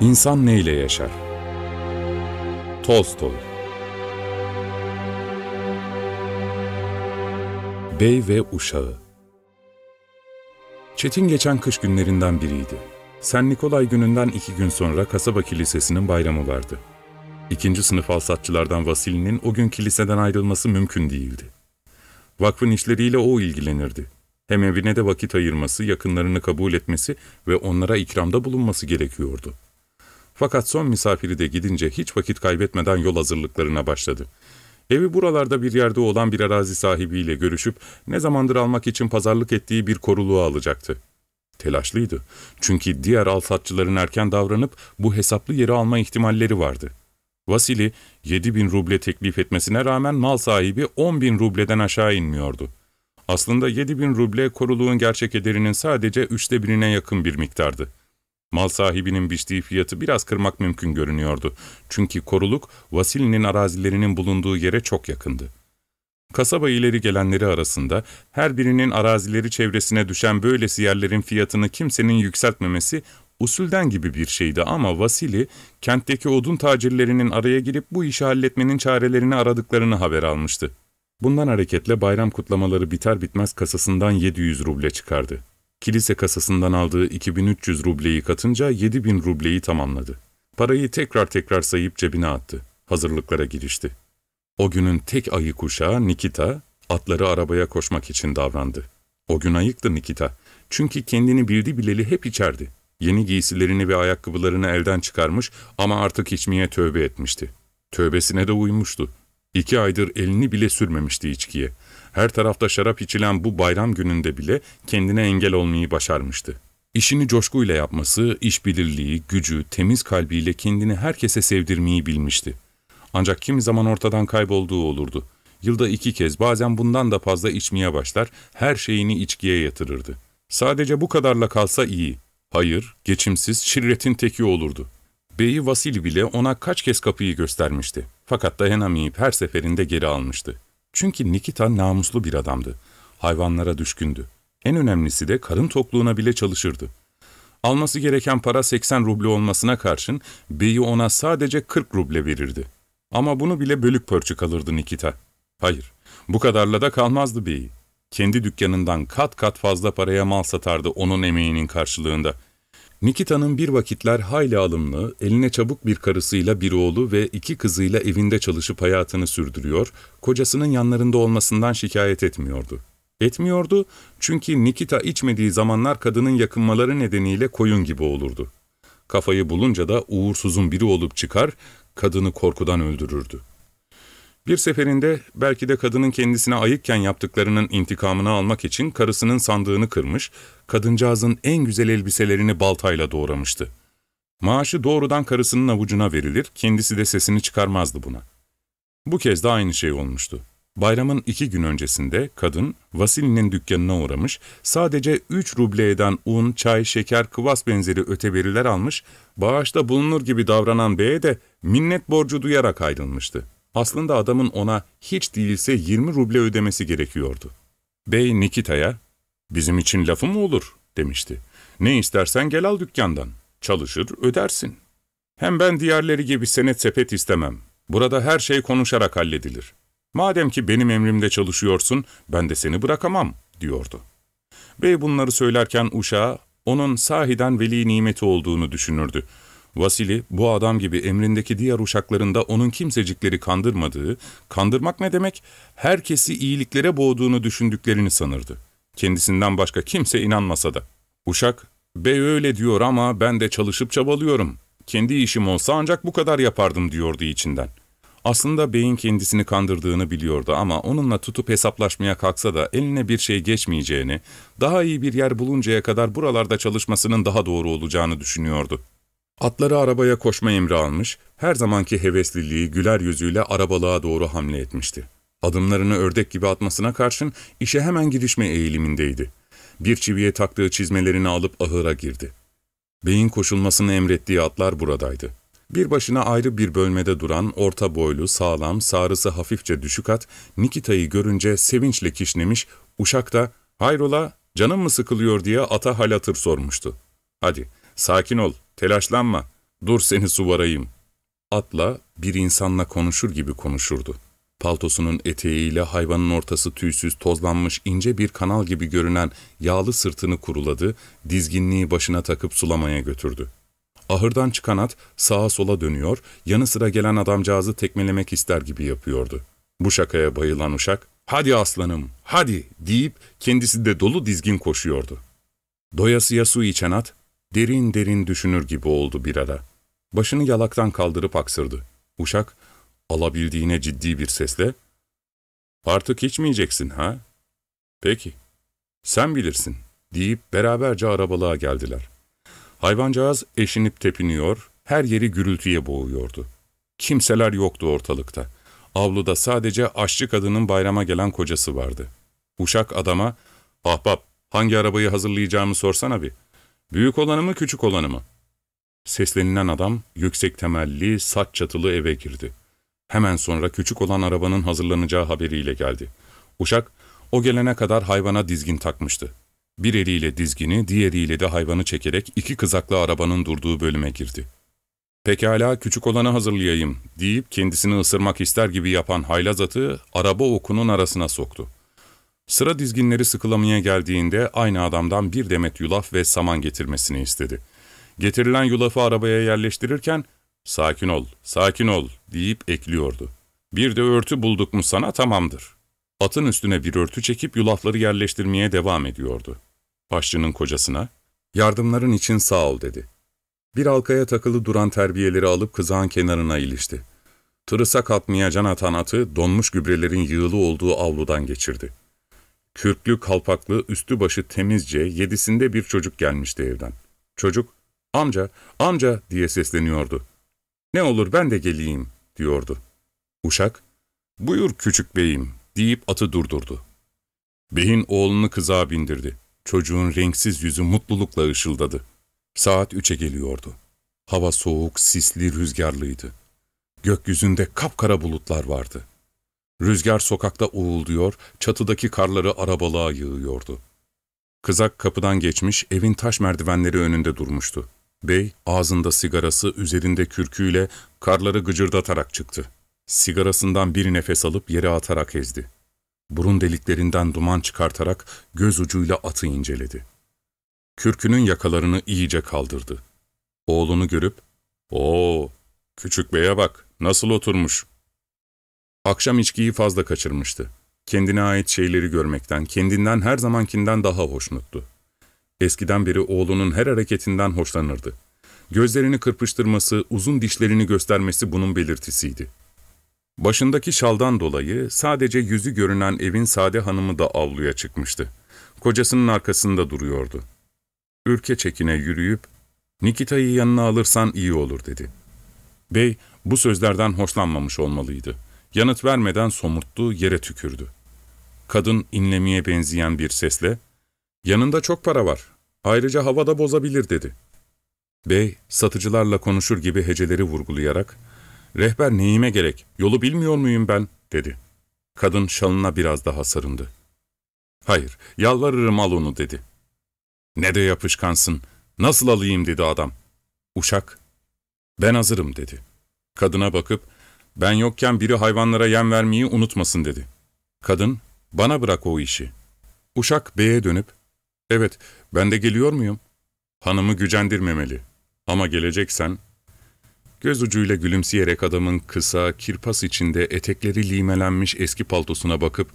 İnsan neyle yaşar? Tolstoy Bey ve Uşağı Çetin geçen kış günlerinden biriydi. Sen Nikolay gününden iki gün sonra kasaba kilisesinin bayramı vardı. İkinci sınıf alsatçılardan Vasili'nin o gün kiliseden ayrılması mümkün değildi. Vakfın işleriyle o ilgilenirdi. Hem evine de vakit ayırması, yakınlarını kabul etmesi ve onlara ikramda bulunması gerekiyordu. Fakat son misafiri de gidince hiç vakit kaybetmeden yol hazırlıklarına başladı. Evi buralarda bir yerde olan bir arazi sahibiyle görüşüp ne zamandır almak için pazarlık ettiği bir koruluğu alacaktı. Telaşlıydı. Çünkü diğer alsatçıların erken davranıp bu hesaplı yeri alma ihtimalleri vardı. Vasili, 7 bin ruble teklif etmesine rağmen mal sahibi 10 bin rubleden aşağı inmiyordu. Aslında 7 bin ruble koruluğun gerçek ederinin sadece üçte birine yakın bir miktardı. Mal sahibinin biçtiği fiyatı biraz kırmak mümkün görünüyordu. Çünkü koruluk Vasili'nin arazilerinin bulunduğu yere çok yakındı. Kasaba ileri gelenleri arasında her birinin arazileri çevresine düşen böylesi yerlerin fiyatını kimsenin yükseltmemesi usulden gibi bir şeydi ama Vasili, kentteki odun tacirlerinin araya girip bu işi halletmenin çarelerini aradıklarını haber almıştı. Bundan hareketle bayram kutlamaları biter bitmez kasasından 700 ruble çıkardı. Kilise kasasından aldığı 2300 rubleyi katınca 7000 rubleyi tamamladı. Parayı tekrar tekrar sayıp cebine attı. Hazırlıklara girişti. O günün tek ayı kuşağı Nikita, atları arabaya koşmak için davrandı. O gün ayıktı Nikita. Çünkü kendini bildi bileli hep içerdi. Yeni giysilerini ve ayakkabılarını elden çıkarmış ama artık içmeye tövbe etmişti. Tövbesine de uymuştu. İki aydır elini bile sürmemişti içkiye. Her tarafta şarap içilen bu bayram gününde bile kendine engel olmayı başarmıştı. İşini coşkuyla yapması, işbirliği, gücü, temiz kalbiyle kendini herkese sevdirmeyi bilmişti. Ancak kimi zaman ortadan kaybolduğu olurdu. Yılda iki kez bazen bundan da fazla içmeye başlar, her şeyini içkiye yatırırdı. Sadece bu kadarla kalsa iyi. Hayır, geçimsiz, şirretin teki olurdu. Beyi Vasili bile ona kaç kez kapıyı göstermişti. Fakat dayanamayıp her seferinde geri almıştı. Çünkü Nikita namuslu bir adamdı. Hayvanlara düşkündü. En önemlisi de karın tokluğuna bile çalışırdı. Alması gereken para 80 ruble olmasına karşın beyi ona sadece 40 ruble verirdi. Ama bunu bile bölük pörçük alırdı Nikita. Hayır, bu kadarla da kalmazdı beyi. Kendi dükkanından kat kat fazla paraya mal satardı onun emeğinin karşılığında. Nikita'nın bir vakitler hayli alımlı, eline çabuk bir karısıyla bir oğlu ve iki kızıyla evinde çalışıp hayatını sürdürüyor, kocasının yanlarında olmasından şikayet etmiyordu. Etmiyordu çünkü Nikita içmediği zamanlar kadının yakınmaları nedeniyle koyun gibi olurdu. Kafayı bulunca da uğursuzun biri olup çıkar, kadını korkudan öldürürdü. Bir seferinde belki de kadının kendisine ayıkken yaptıklarının intikamını almak için karısının sandığını kırmış, kadıncağızın en güzel elbiselerini baltayla doğramıştı. Maaşı doğrudan karısının avucuna verilir, kendisi de sesini çıkarmazdı buna. Bu kez de aynı şey olmuştu. Bayramın iki gün öncesinde kadın Vasili'nin dükkanına uğramış, sadece üç ruble eden un, çay, şeker, kıvas benzeri öteberiler almış, bağışta bulunur gibi davranan beye de minnet borcu duyarak ayrılmıştı. Aslında adamın ona hiç değilse 20 ruble ödemesi gerekiyordu. Bey Nikita'ya, ''Bizim için lafı mı olur?'' demişti. ''Ne istersen gel al dükkandan. Çalışır, ödersin. Hem ben diğerleri gibi senet sepet istemem. Burada her şey konuşarak halledilir. Madem ki benim emrimde çalışıyorsun, ben de seni bırakamam.'' diyordu. Bey bunları söylerken uşağı, onun sahiden veli nimeti olduğunu düşünürdü. Vasili, bu adam gibi emrindeki diğer uşaklarında onun kimsecikleri kandırmadığı, kandırmak ne demek, herkesi iyiliklere boğduğunu düşündüklerini sanırdı. Kendisinden başka kimse inanmasa da. Uşak, bey öyle diyor ama ben de çalışıp çabalıyorum. Kendi işim olsa ancak bu kadar yapardım diyordu içinden. Aslında beyin kendisini kandırdığını biliyordu ama onunla tutup hesaplaşmaya kalksa da eline bir şey geçmeyeceğini, daha iyi bir yer buluncaya kadar buralarda çalışmasının daha doğru olacağını düşünüyordu. Atları arabaya koşma emri almış, her zamanki hevesliliği güler yüzüyle arabalığa doğru hamle etmişti. Adımlarını ördek gibi atmasına karşın işe hemen girişme eğilimindeydi. Bir çiviye taktığı çizmelerini alıp ahıra girdi. Beyin koşulmasını emrettiği atlar buradaydı. Bir başına ayrı bir bölmede duran, orta boylu, sağlam, sarısı hafifçe düşük at, Nikita'yı görünce sevinçle kişnemiş, uşak da, ''Hayrola, canım mı sıkılıyor?'' diye ata hal hatır sormuştu. ''Hadi, sakin ol, Telaşlanma. dur seni suvarayım. Atla bir insanla konuşur gibi konuşurdu. Paltosunun eteğiyle hayvanın ortası tüysüz, tozlanmış, ince bir kanal gibi görünen yağlı sırtını kuruladı, dizginliği başına takıp sulamaya götürdü. Ahırdan çıkan at sağa sola dönüyor, yanı sıra gelen adamcağızı tekmelemek ister gibi yapıyordu. Bu şakaya bayılan uşak, ''Hadi aslanım, hadi!'' deyip kendisi de dolu dizgin koşuyordu. Doyasıya su içen at, derin derin düşünür gibi oldu bir ara. Başını yalaktan kaldırıp aksırdı. Uşak, alabildiğine ciddi bir sesle, ''Artık içmeyeceksin ha?'' ''Peki, sen bilirsin.'' deyip beraberce arabalığa geldiler. Hayvancağız eşinip tepiniyor, her yeri gürültüye boğuyordu. Kimseler yoktu ortalıkta. Avluda sadece aşçı kadının bayrama gelen kocası vardı. Uşak adama, ''Ahbap, hangi arabayı hazırlayacağımı sorsana bir. Büyük olanı mı, küçük olanı mı?'' Seslenilen adam yüksek temelli, saç çatılı eve girdi. Hemen sonra küçük olan arabanın hazırlanacağı haberiyle geldi. Uşak, o gelene kadar hayvana dizgin takmıştı. Bir eliyle dizgini, diğeriyle de hayvanı çekerek iki kızaklı arabanın durduğu bölüme girdi. Pekala küçük olanı hazırlayayım deyip kendisini ısırmak ister gibi yapan haylaz atı araba okunun arasına soktu. Sıra dizginleri sıkılamaya geldiğinde aynı adamdan bir demet yulaf ve saman getirmesini istedi. Getirilen yulafı arabaya yerleştirirken ''Sakin ol, sakin ol'' deyip ekliyordu. ''Bir de örtü bulduk mu sana tamamdır.'' Atın üstüne bir örtü çekip yulafları yerleştirmeye devam ediyordu. Aşçının kocasına, ''Yardımların için sağ ol.'' dedi. Bir halkaya takılı duran terbiyeleri alıp kızağın kenarına ilişti. Tırısa kalkmaya can atan atı donmuş gübrelerin yığılı olduğu avludan geçirdi. Kürklü, kalpaklı, üstü başı temizce, yedisinde bir çocuk gelmişti evden. Çocuk, ''Amca, amca'' diye sesleniyordu. ''Ne olur ben de geleyim'' diyordu. Uşak, ''Buyur küçük beyim'' deyip atı durdurdu. Beyin oğlunu kızağa bindirdi. Çocuğun renksiz yüzü mutlulukla ışıldadı. Saat üçe geliyordu. Hava soğuk, sisli, rüzgarlıydı. Gökyüzünde kapkara bulutlar vardı. Rüzgar sokakta uğulduyor, çatıdaki karları arabalığa yığıyordu. Kızak kapıdan geçmiş, evin taş merdivenleri önünde durmuştu. Bey, ağzında sigarası, üzerinde kürküyle karları gıcırdatarak çıktı. Sigarasından bir nefes alıp yere atarak ezdi. Burun deliklerinden duman çıkartarak göz ucuyla atı inceledi. Kürkünün yakalarını iyice kaldırdı. Oğlunu görüp, ''Oo, küçük beye bak, nasıl oturmuş?'' Akşam içkiyi fazla kaçırmıştı. Kendine ait şeyleri görmekten, kendinden her zamankinden daha hoşnuttu. Eskiden beri oğlunun her hareketinden hoşlanırdı. Gözlerini kırpıştırması, uzun dişlerini göstermesi bunun belirtisiydi. Başındaki şaldan dolayı sadece yüzü görünen evin sade hanımı da avluya çıkmıştı. Kocasının arkasında duruyordu. Ürke çekine yürüyüp, ''Nikita'yı yanına alırsan iyi olur.'' dedi. Bey, bu sözlerden hoşlanmamış olmalıydı. Yanıt vermeden somurttu, yere tükürdü. Kadın inlemeye benzeyen bir sesle, ''Yanında çok para var. Ayrıca havada bozabilir.'' dedi. Bey, satıcılarla konuşur gibi heceleri vurgulayarak, ''Rehber neyime gerek, yolu bilmiyor muyum ben?'' dedi. Kadın şalına biraz daha sarındı. ''Hayır, yalvarırım al onu.'' dedi. ''Ne de yapışkansın, nasıl alayım?'' dedi adam. Uşak, ''Ben hazırım.'' dedi. Kadına bakıp, ''Ben yokken biri hayvanlara yem vermeyi unutmasın.'' dedi. Kadın, ''Bana bırak o işi.'' Uşak beye dönüp, ''Evet, ben de geliyor muyum?'' Hanımı gücendirmemeli. Ama geleceksen, Göz ucuyla gülümseyerek adamın kısa, kirpas içinde etekleri limelenmiş eski paltosuna bakıp,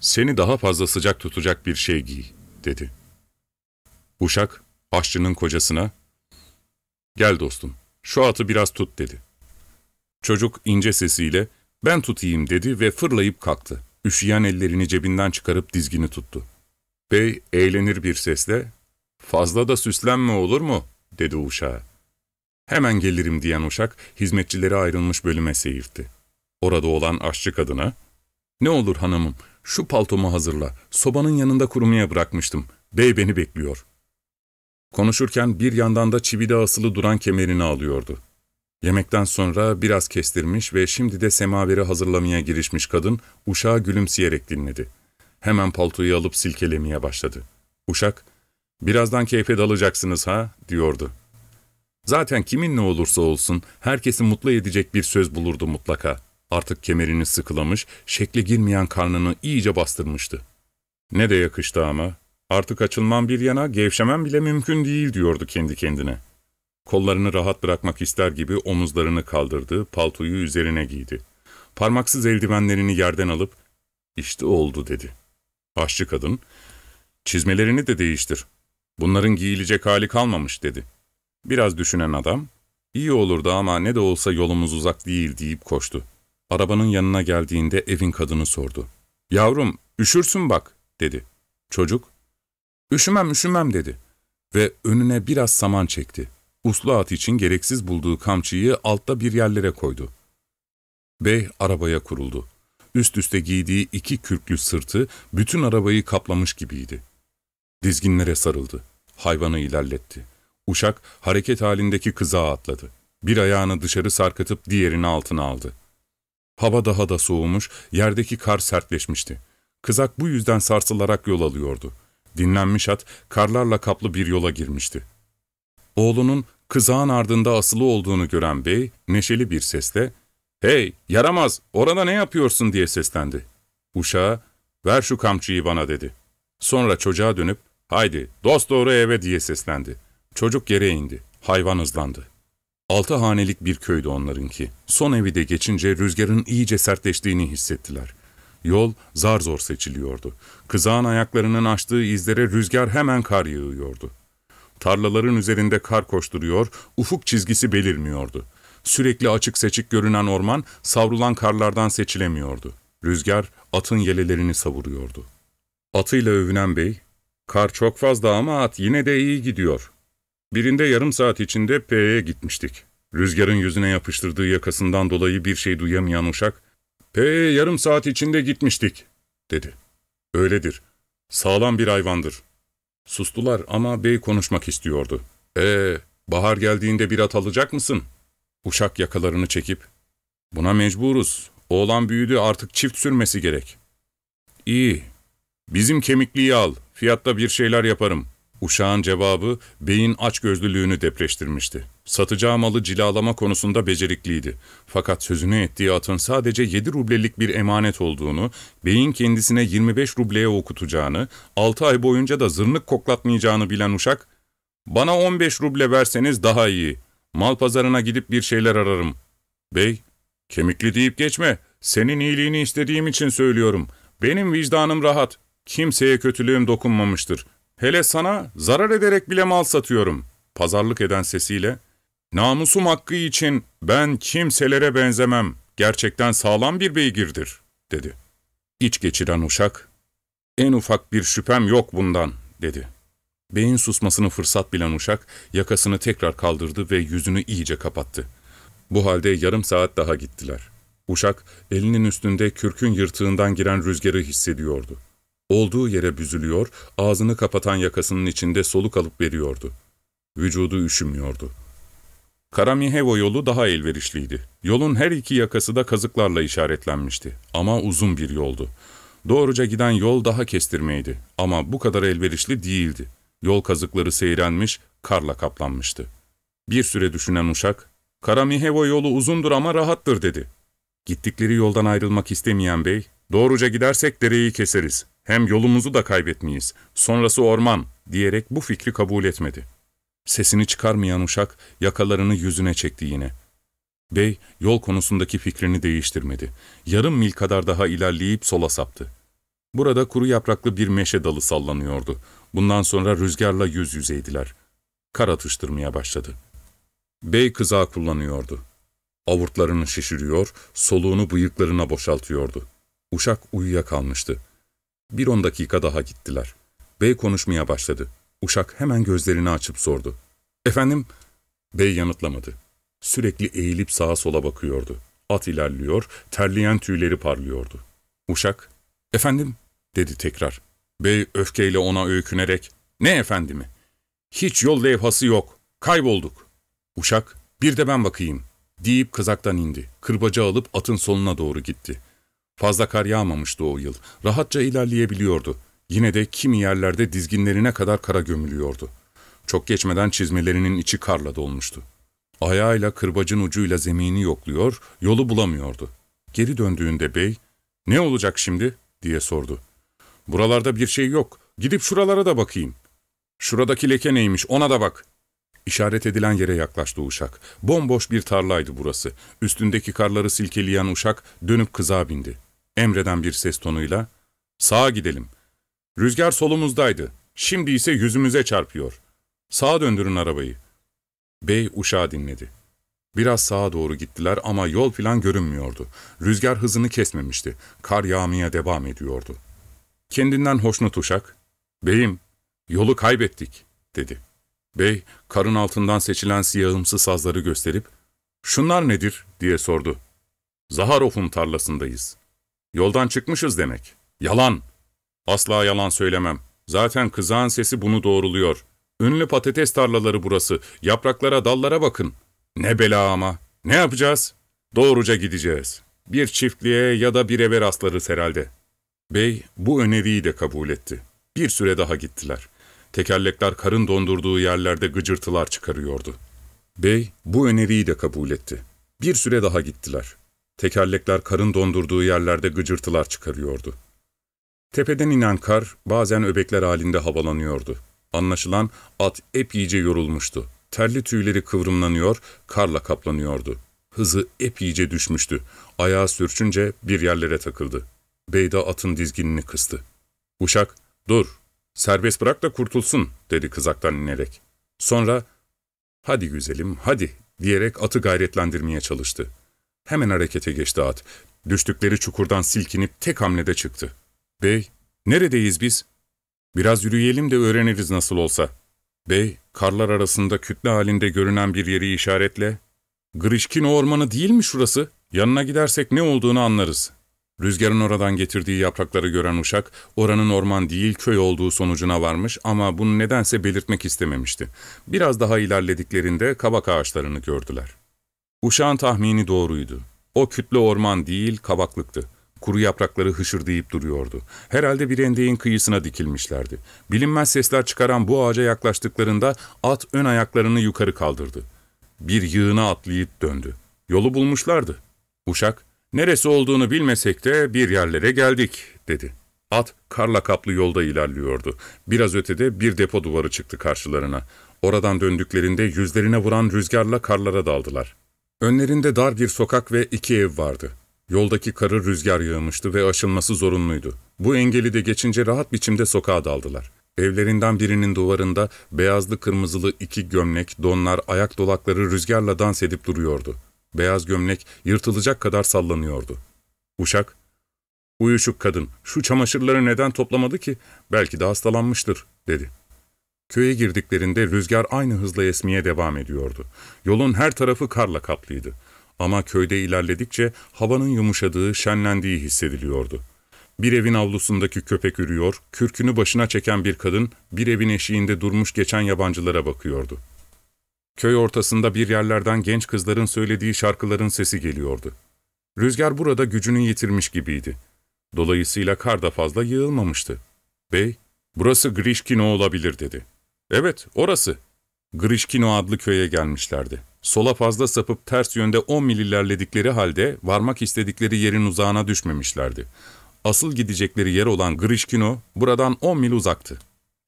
''Seni daha fazla sıcak tutacak bir şey giy.'' dedi. Uşak, aşçının kocasına, ''Gel dostum, şu atı biraz tut.'' dedi. Çocuk ince sesiyle, ''Ben tutayım.'' dedi ve fırlayıp kalktı. Üşüyen ellerini cebinden çıkarıp dizgini tuttu. Bey eğlenir bir sesle, ''Fazla da süslenme olur mu?'' dedi uşağa. Hemen gelirim diyen uşak hizmetçilere ayrılmış bölüme seyirtti. Orada olan aşçı kadına, ''Ne olur hanımım, şu paltomu hazırla, sobanın yanında kurumaya bırakmıştım, bey beni bekliyor.'' Konuşurken bir yandan da çivide asılı duran kemerini alıyordu. Yemekten sonra biraz kestirmiş ve şimdi de semaveri hazırlamaya girişmiş kadın, uşağı gülümseyerek dinledi. Hemen paltoyu alıp silkelemeye başladı. Uşak, ''Birazdan keyfe dalacaksınız ha?'' diyordu. Zaten kimin ne olursa olsun herkesi mutlu edecek bir söz bulurdu mutlaka. Artık kemerini sıkılamış, şekle girmeyen karnını iyice bastırmıştı. Ne de yakıştı ama. Artık açılmam bir yana, gevşemem bile mümkün değil diyordu kendi kendine. Kollarını rahat bırakmak ister gibi omuzlarını kaldırdı, paltoyu üzerine giydi. Parmaksız eldivenlerini yerden alıp, işte oldu dedi. Aşçı kadın, çizmelerini de değiştir. Bunların giyilecek hali kalmamış dedi. Biraz düşünen adam, iyi olurdu ama ne de olsa yolumuz uzak değil deyip koştu. Arabanın yanına geldiğinde evin kadını sordu. Yavrum, üşürsün bak, dedi. Çocuk, üşümem üşümem dedi ve önüne biraz saman çekti. Uslu at için gereksiz bulduğu kamçıyı altta bir yerlere koydu. Bey arabaya kuruldu. Üst üste giydiği iki kürklü sırtı bütün arabayı kaplamış gibiydi. Dizginlere sarıldı. Hayvanı ilerletti. Uşak hareket halindeki kıza atladı. Bir ayağını dışarı sarkıtıp diğerini altına aldı. Hava daha da soğumuş, yerdeki kar sertleşmişti. Kızak bu yüzden sarsılarak yol alıyordu. Dinlenmiş at, karlarla kaplı bir yola girmişti. Oğlunun kızağın ardında asılı olduğunu gören bey, neşeli bir sesle, ''Hey, yaramaz, orada ne yapıyorsun?'' diye seslendi. Uşağa, ''Ver şu kamçıyı bana.'' dedi. Sonra çocuğa dönüp, ''Haydi, dost doğru eve.'' diye seslendi. Çocuk yere indi. Hayvan hızlandı. Altı hanelik bir köydü onlarınki. Son evi de geçince rüzgarın iyice sertleştiğini hissettiler. Yol zar zor seçiliyordu. Kızağın ayaklarının açtığı izlere rüzgar hemen kar yağıyordu. Tarlaların üzerinde kar koşturuyor, ufuk çizgisi belirmiyordu. Sürekli açık seçik görünen orman savrulan karlardan seçilemiyordu. Rüzgar atın yelelerini savuruyordu. Atıyla övünen bey, ''Kar çok fazla ama at yine de iyi gidiyor.'' Birinde yarım saat içinde P'ye gitmiştik. Rüzgarın yüzüne yapıştırdığı yakasından dolayı bir şey duyamayan uşak, ''P'ye yarım saat içinde gitmiştik.'' dedi. ''Öyledir. Sağlam bir hayvandır.'' Sustular ama bey konuşmak istiyordu. ''Ee, bahar geldiğinde bir at alacak mısın?'' Uşak yakalarını çekip, ''Buna mecburuz. Oğlan büyüdü artık çift sürmesi gerek.'' ''İyi. Bizim kemikliyi al. Fiyatta bir şeyler yaparım.'' Uşağın cevabı beyin açgözlülüğünü depreştirmişti. Satacağı malı cilalama konusunda becerikliydi. Fakat sözünü ettiği atın sadece 7 rublelik bir emanet olduğunu, beyin kendisine 25 rubleye okutacağını, 6 ay boyunca da zırnık koklatmayacağını bilen uşak, ''Bana 15 ruble verseniz daha iyi. Mal pazarına gidip bir şeyler ararım.'' ''Bey, kemikli deyip geçme. Senin iyiliğini istediğim için söylüyorum. Benim vicdanım rahat. Kimseye kötülüğüm dokunmamıştır. Hele sana zarar ederek bile mal satıyorum. Pazarlık eden sesiyle, namusum hakkı için ben kimselere benzemem. Gerçekten sağlam bir beygirdir, dedi. İç geçiren uşak, en ufak bir şüphem yok bundan, dedi. Beyin susmasını fırsat bilen uşak, yakasını tekrar kaldırdı ve yüzünü iyice kapattı. Bu halde yarım saat daha gittiler. Uşak, elinin üstünde kürkün yırtığından giren rüzgarı hissediyordu. Olduğu yere büzülüyor, ağzını kapatan yakasının içinde soluk alıp veriyordu. Vücudu üşümüyordu. Karamihevo yolu daha elverişliydi. Yolun her iki yakası da kazıklarla işaretlenmişti. Ama uzun bir yoldu. Doğruca giden yol daha kestirmeydi. Ama bu kadar elverişli değildi. Yol kazıkları seyrenmiş, karla kaplanmıştı. Bir süre düşünen uşak, Karamihevo yolu uzundur ama rahattır dedi. Gittikleri yoldan ayrılmak istemeyen bey, doğruca gidersek dereyi keseriz. Hem yolumuzu da kaybetmeyiz. Sonrası orman diyerek bu fikri kabul etmedi. Sesini çıkarmayan uşak yakalarını yüzüne çekti yine. Bey yol konusundaki fikrini değiştirmedi. Yarım mil kadar daha ilerleyip sola saptı. Burada kuru yapraklı bir meşe dalı sallanıyordu. Bundan sonra rüzgarla yüz yüzeydiler. Kar atıştırmaya başladı. Bey kızağı kullanıyordu. Avurtlarını şişiriyor, soluğunu bıyıklarına boşaltıyordu. Uşak uyuyakalmıştı. Bir on dakika daha gittiler. Bey konuşmaya başladı. Uşak hemen gözlerini açıp sordu. Efendim? Bey yanıtlamadı. Sürekli eğilip sağa sola bakıyordu. At ilerliyor, terleyen tüyleri parlıyordu. Uşak, efendim? dedi tekrar. Bey öfkeyle ona öykünerek, ne efendimi? Hiç yol levhası yok, kaybolduk. Uşak, bir de ben bakayım, deyip kızaktan indi. Kırbacı alıp atın soluna doğru gitti. Fazla kar yağmamıştı o yıl. Rahatça ilerleyebiliyordu. Yine de kimi yerlerde dizginlerine kadar kara gömülüyordu. Çok geçmeden çizmelerinin içi karla dolmuştu. Ayağıyla kırbacın ucuyla zemini yokluyor, yolu bulamıyordu. Geri döndüğünde bey, ''Ne olacak şimdi?'' diye sordu. ''Buralarda bir şey yok. Gidip şuralara da bakayım.'' ''Şuradaki leke neymiş ona da bak.'' İşaret edilen yere yaklaştı uşak. Bomboş bir tarlaydı burası. Üstündeki karları silkeleyen uşak dönüp kıza bindi. Emreden bir ses tonuyla, ''Sağa gidelim. Rüzgar solumuzdaydı. Şimdi ise yüzümüze çarpıyor. Sağa döndürün arabayı.'' Bey uşağı dinledi. Biraz sağa doğru gittiler ama yol filan görünmüyordu. Rüzgar hızını kesmemişti. Kar yağmaya devam ediyordu. Kendinden hoşnut uşak, ''Beyim, yolu kaybettik.'' dedi. Bey, karın altından seçilen siyahımsı sazları gösterip, ''Şunlar nedir?'' diye sordu. ''Zaharov'un tarlasındayız. Yoldan çıkmışız demek. Yalan. Asla yalan söylemem. Zaten kızağın sesi bunu doğruluyor. Ünlü patates tarlaları burası. Yapraklara, dallara bakın. Ne bela ama. Ne yapacağız? Doğruca gideceğiz. Bir çiftliğe ya da bir eve rastlarız herhalde.'' Bey bu öneriyi de kabul etti. Bir süre daha gittiler. Tekerlekler karın dondurduğu yerlerde gıcırtılar çıkarıyordu. Bey bu öneriyi de kabul etti. Bir süre daha gittiler. Tekerlekler karın dondurduğu yerlerde gıcırtılar çıkarıyordu. Tepeden inen kar bazen öbekler halinde havalanıyordu. Anlaşılan at epeyce yorulmuştu. Terli tüyleri kıvrımlanıyor, karla kaplanıyordu. Hızı epeyce düşmüştü. Ayağı sürçünce bir yerlere takıldı. Bey de atın dizginini kıstı. Uşak, dur, serbest bırak da kurtulsun, dedi kızaktan inerek. Sonra, hadi güzelim, hadi, diyerek atı gayretlendirmeye çalıştı. Hemen harekete geçti at. Düştükleri çukurdan silkinip tek hamlede çıktı. Bey, neredeyiz biz? Biraz yürüyelim de öğreniriz nasıl olsa. Bey, karlar arasında kütle halinde görünen bir yeri işaretle, ''Grişkin ormanı değil mi şurası? Yanına gidersek ne olduğunu anlarız.'' Rüzgarın oradan getirdiği yaprakları gören uşak, oranın orman değil köy olduğu sonucuna varmış ama bunu nedense belirtmek istememişti. Biraz daha ilerlediklerinde kabak ağaçlarını gördüler. Uşağın tahmini doğruydu. O kütle orman değil, kabaklıktı. Kuru yaprakları hışırdayıp duruyordu. Herhalde bir endeğin kıyısına dikilmişlerdi. Bilinmez sesler çıkaran bu ağaca yaklaştıklarında at ön ayaklarını yukarı kaldırdı. Bir yığına atlayıp döndü. Yolu bulmuşlardı. Uşak, Neresi olduğunu bilmesek de bir yerlere geldik, dedi. At karla kaplı yolda ilerliyordu. Biraz ötede bir depo duvarı çıktı karşılarına. Oradan döndüklerinde yüzlerine vuran rüzgarla karlara daldılar. Önlerinde dar bir sokak ve iki ev vardı. Yoldaki karı rüzgar yağmıştı ve aşılması zorunluydu. Bu engeli de geçince rahat biçimde sokağa daldılar. Evlerinden birinin duvarında beyazlı kırmızılı iki gömlek, donlar, ayak dolakları rüzgarla dans edip duruyordu. Beyaz gömlek yırtılacak kadar sallanıyordu. Uşak, ''Uyuşuk kadın, şu çamaşırları neden toplamadı ki? Belki de hastalanmıştır.'' dedi. Köye girdiklerinde rüzgar aynı hızla esmeye devam ediyordu. Yolun her tarafı karla kaplıydı. Ama köyde ilerledikçe havanın yumuşadığı, şenlendiği hissediliyordu. Bir evin avlusundaki köpek ürüyor, kürkünü başına çeken bir kadın bir evin eşiğinde durmuş geçen yabancılara bakıyordu. Köy ortasında bir yerlerden genç kızların söylediği şarkıların sesi geliyordu. Rüzgar burada gücünü yitirmiş gibiydi. Dolayısıyla kar da fazla yığılmamıştı. Bey, burası Grişkino olabilir dedi. Evet, orası. Grişkino adlı köye gelmişlerdi. Sola fazla sapıp ters yönde 10 mil ilerledikleri halde varmak istedikleri yerin uzağına düşmemişlerdi. Asıl gidecekleri yer olan Grişkino buradan 10 mil uzaktı.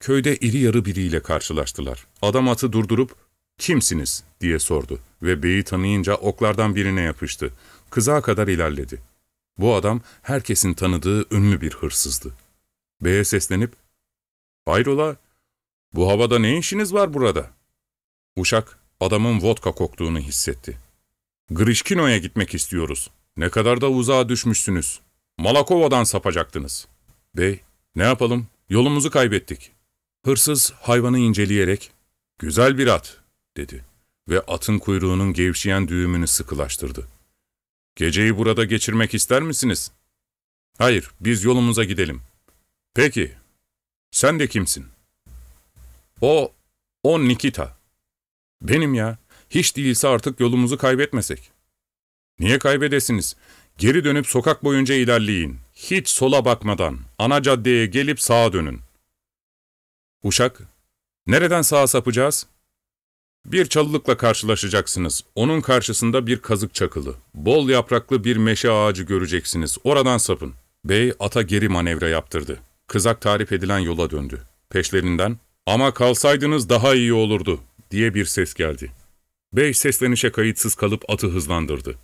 Köyde iri yarı biriyle karşılaştılar. Adam atı durdurup ''Kimsiniz?'' diye sordu ve beyi tanıyınca oklardan birine yapıştı. Kızağa kadar ilerledi. Bu adam herkesin tanıdığı ünlü bir hırsızdı. Beye seslenip ''Hayrola, bu havada ne işiniz var burada?'' Uşak adamın vodka koktuğunu hissetti. ''Grişkino'ya gitmek istiyoruz. Ne kadar da uzağa düşmüşsünüz. Malakova'dan sapacaktınız.'' Bey, ''Ne yapalım, yolumuzu kaybettik.'' Hırsız hayvanı inceleyerek ''Güzel bir at, dedi ve atın kuyruğunun gevşeyen düğümünü sıkılaştırdı. Geceyi burada geçirmek ister misiniz? Hayır, biz yolumuza gidelim. Peki, sen de kimsin? O, o Nikita. Benim ya, hiç değilse artık yolumuzu kaybetmesek. Niye kaybedesiniz? Geri dönüp sokak boyunca ilerleyin. Hiç sola bakmadan, ana caddeye gelip sağa dönün. Uşak, nereden sağa sapacağız? Bir çalılıkla karşılaşacaksınız. Onun karşısında bir kazık çakılı. Bol yapraklı bir meşe ağacı göreceksiniz. Oradan sapın. Bey ata geri manevra yaptırdı. Kızak tarif edilen yola döndü. Peşlerinden ama kalsaydınız daha iyi olurdu diye bir ses geldi. Bey seslenişe kayıtsız kalıp atı hızlandırdı.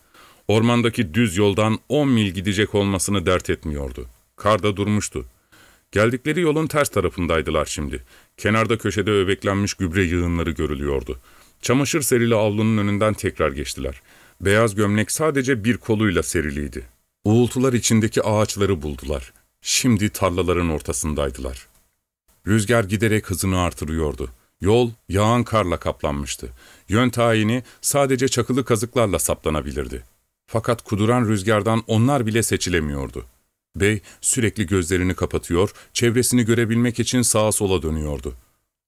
Ormandaki düz yoldan 10 mil gidecek olmasını dert etmiyordu. Kar da durmuştu. Geldikleri yolun ters tarafındaydılar şimdi. Kenarda köşede öbeklenmiş gübre yığınları görülüyordu. Çamaşır serili avlunun önünden tekrar geçtiler. Beyaz gömlek sadece bir koluyla seriliydi. Uğultular içindeki ağaçları buldular. Şimdi tarlaların ortasındaydılar. Rüzgar giderek hızını artırıyordu. Yol yağan karla kaplanmıştı. Yön tayini sadece çakılı kazıklarla saptanabilirdi. Fakat kuduran rüzgardan onlar bile seçilemiyordu. Bey sürekli gözlerini kapatıyor, çevresini görebilmek için sağa sola dönüyordu.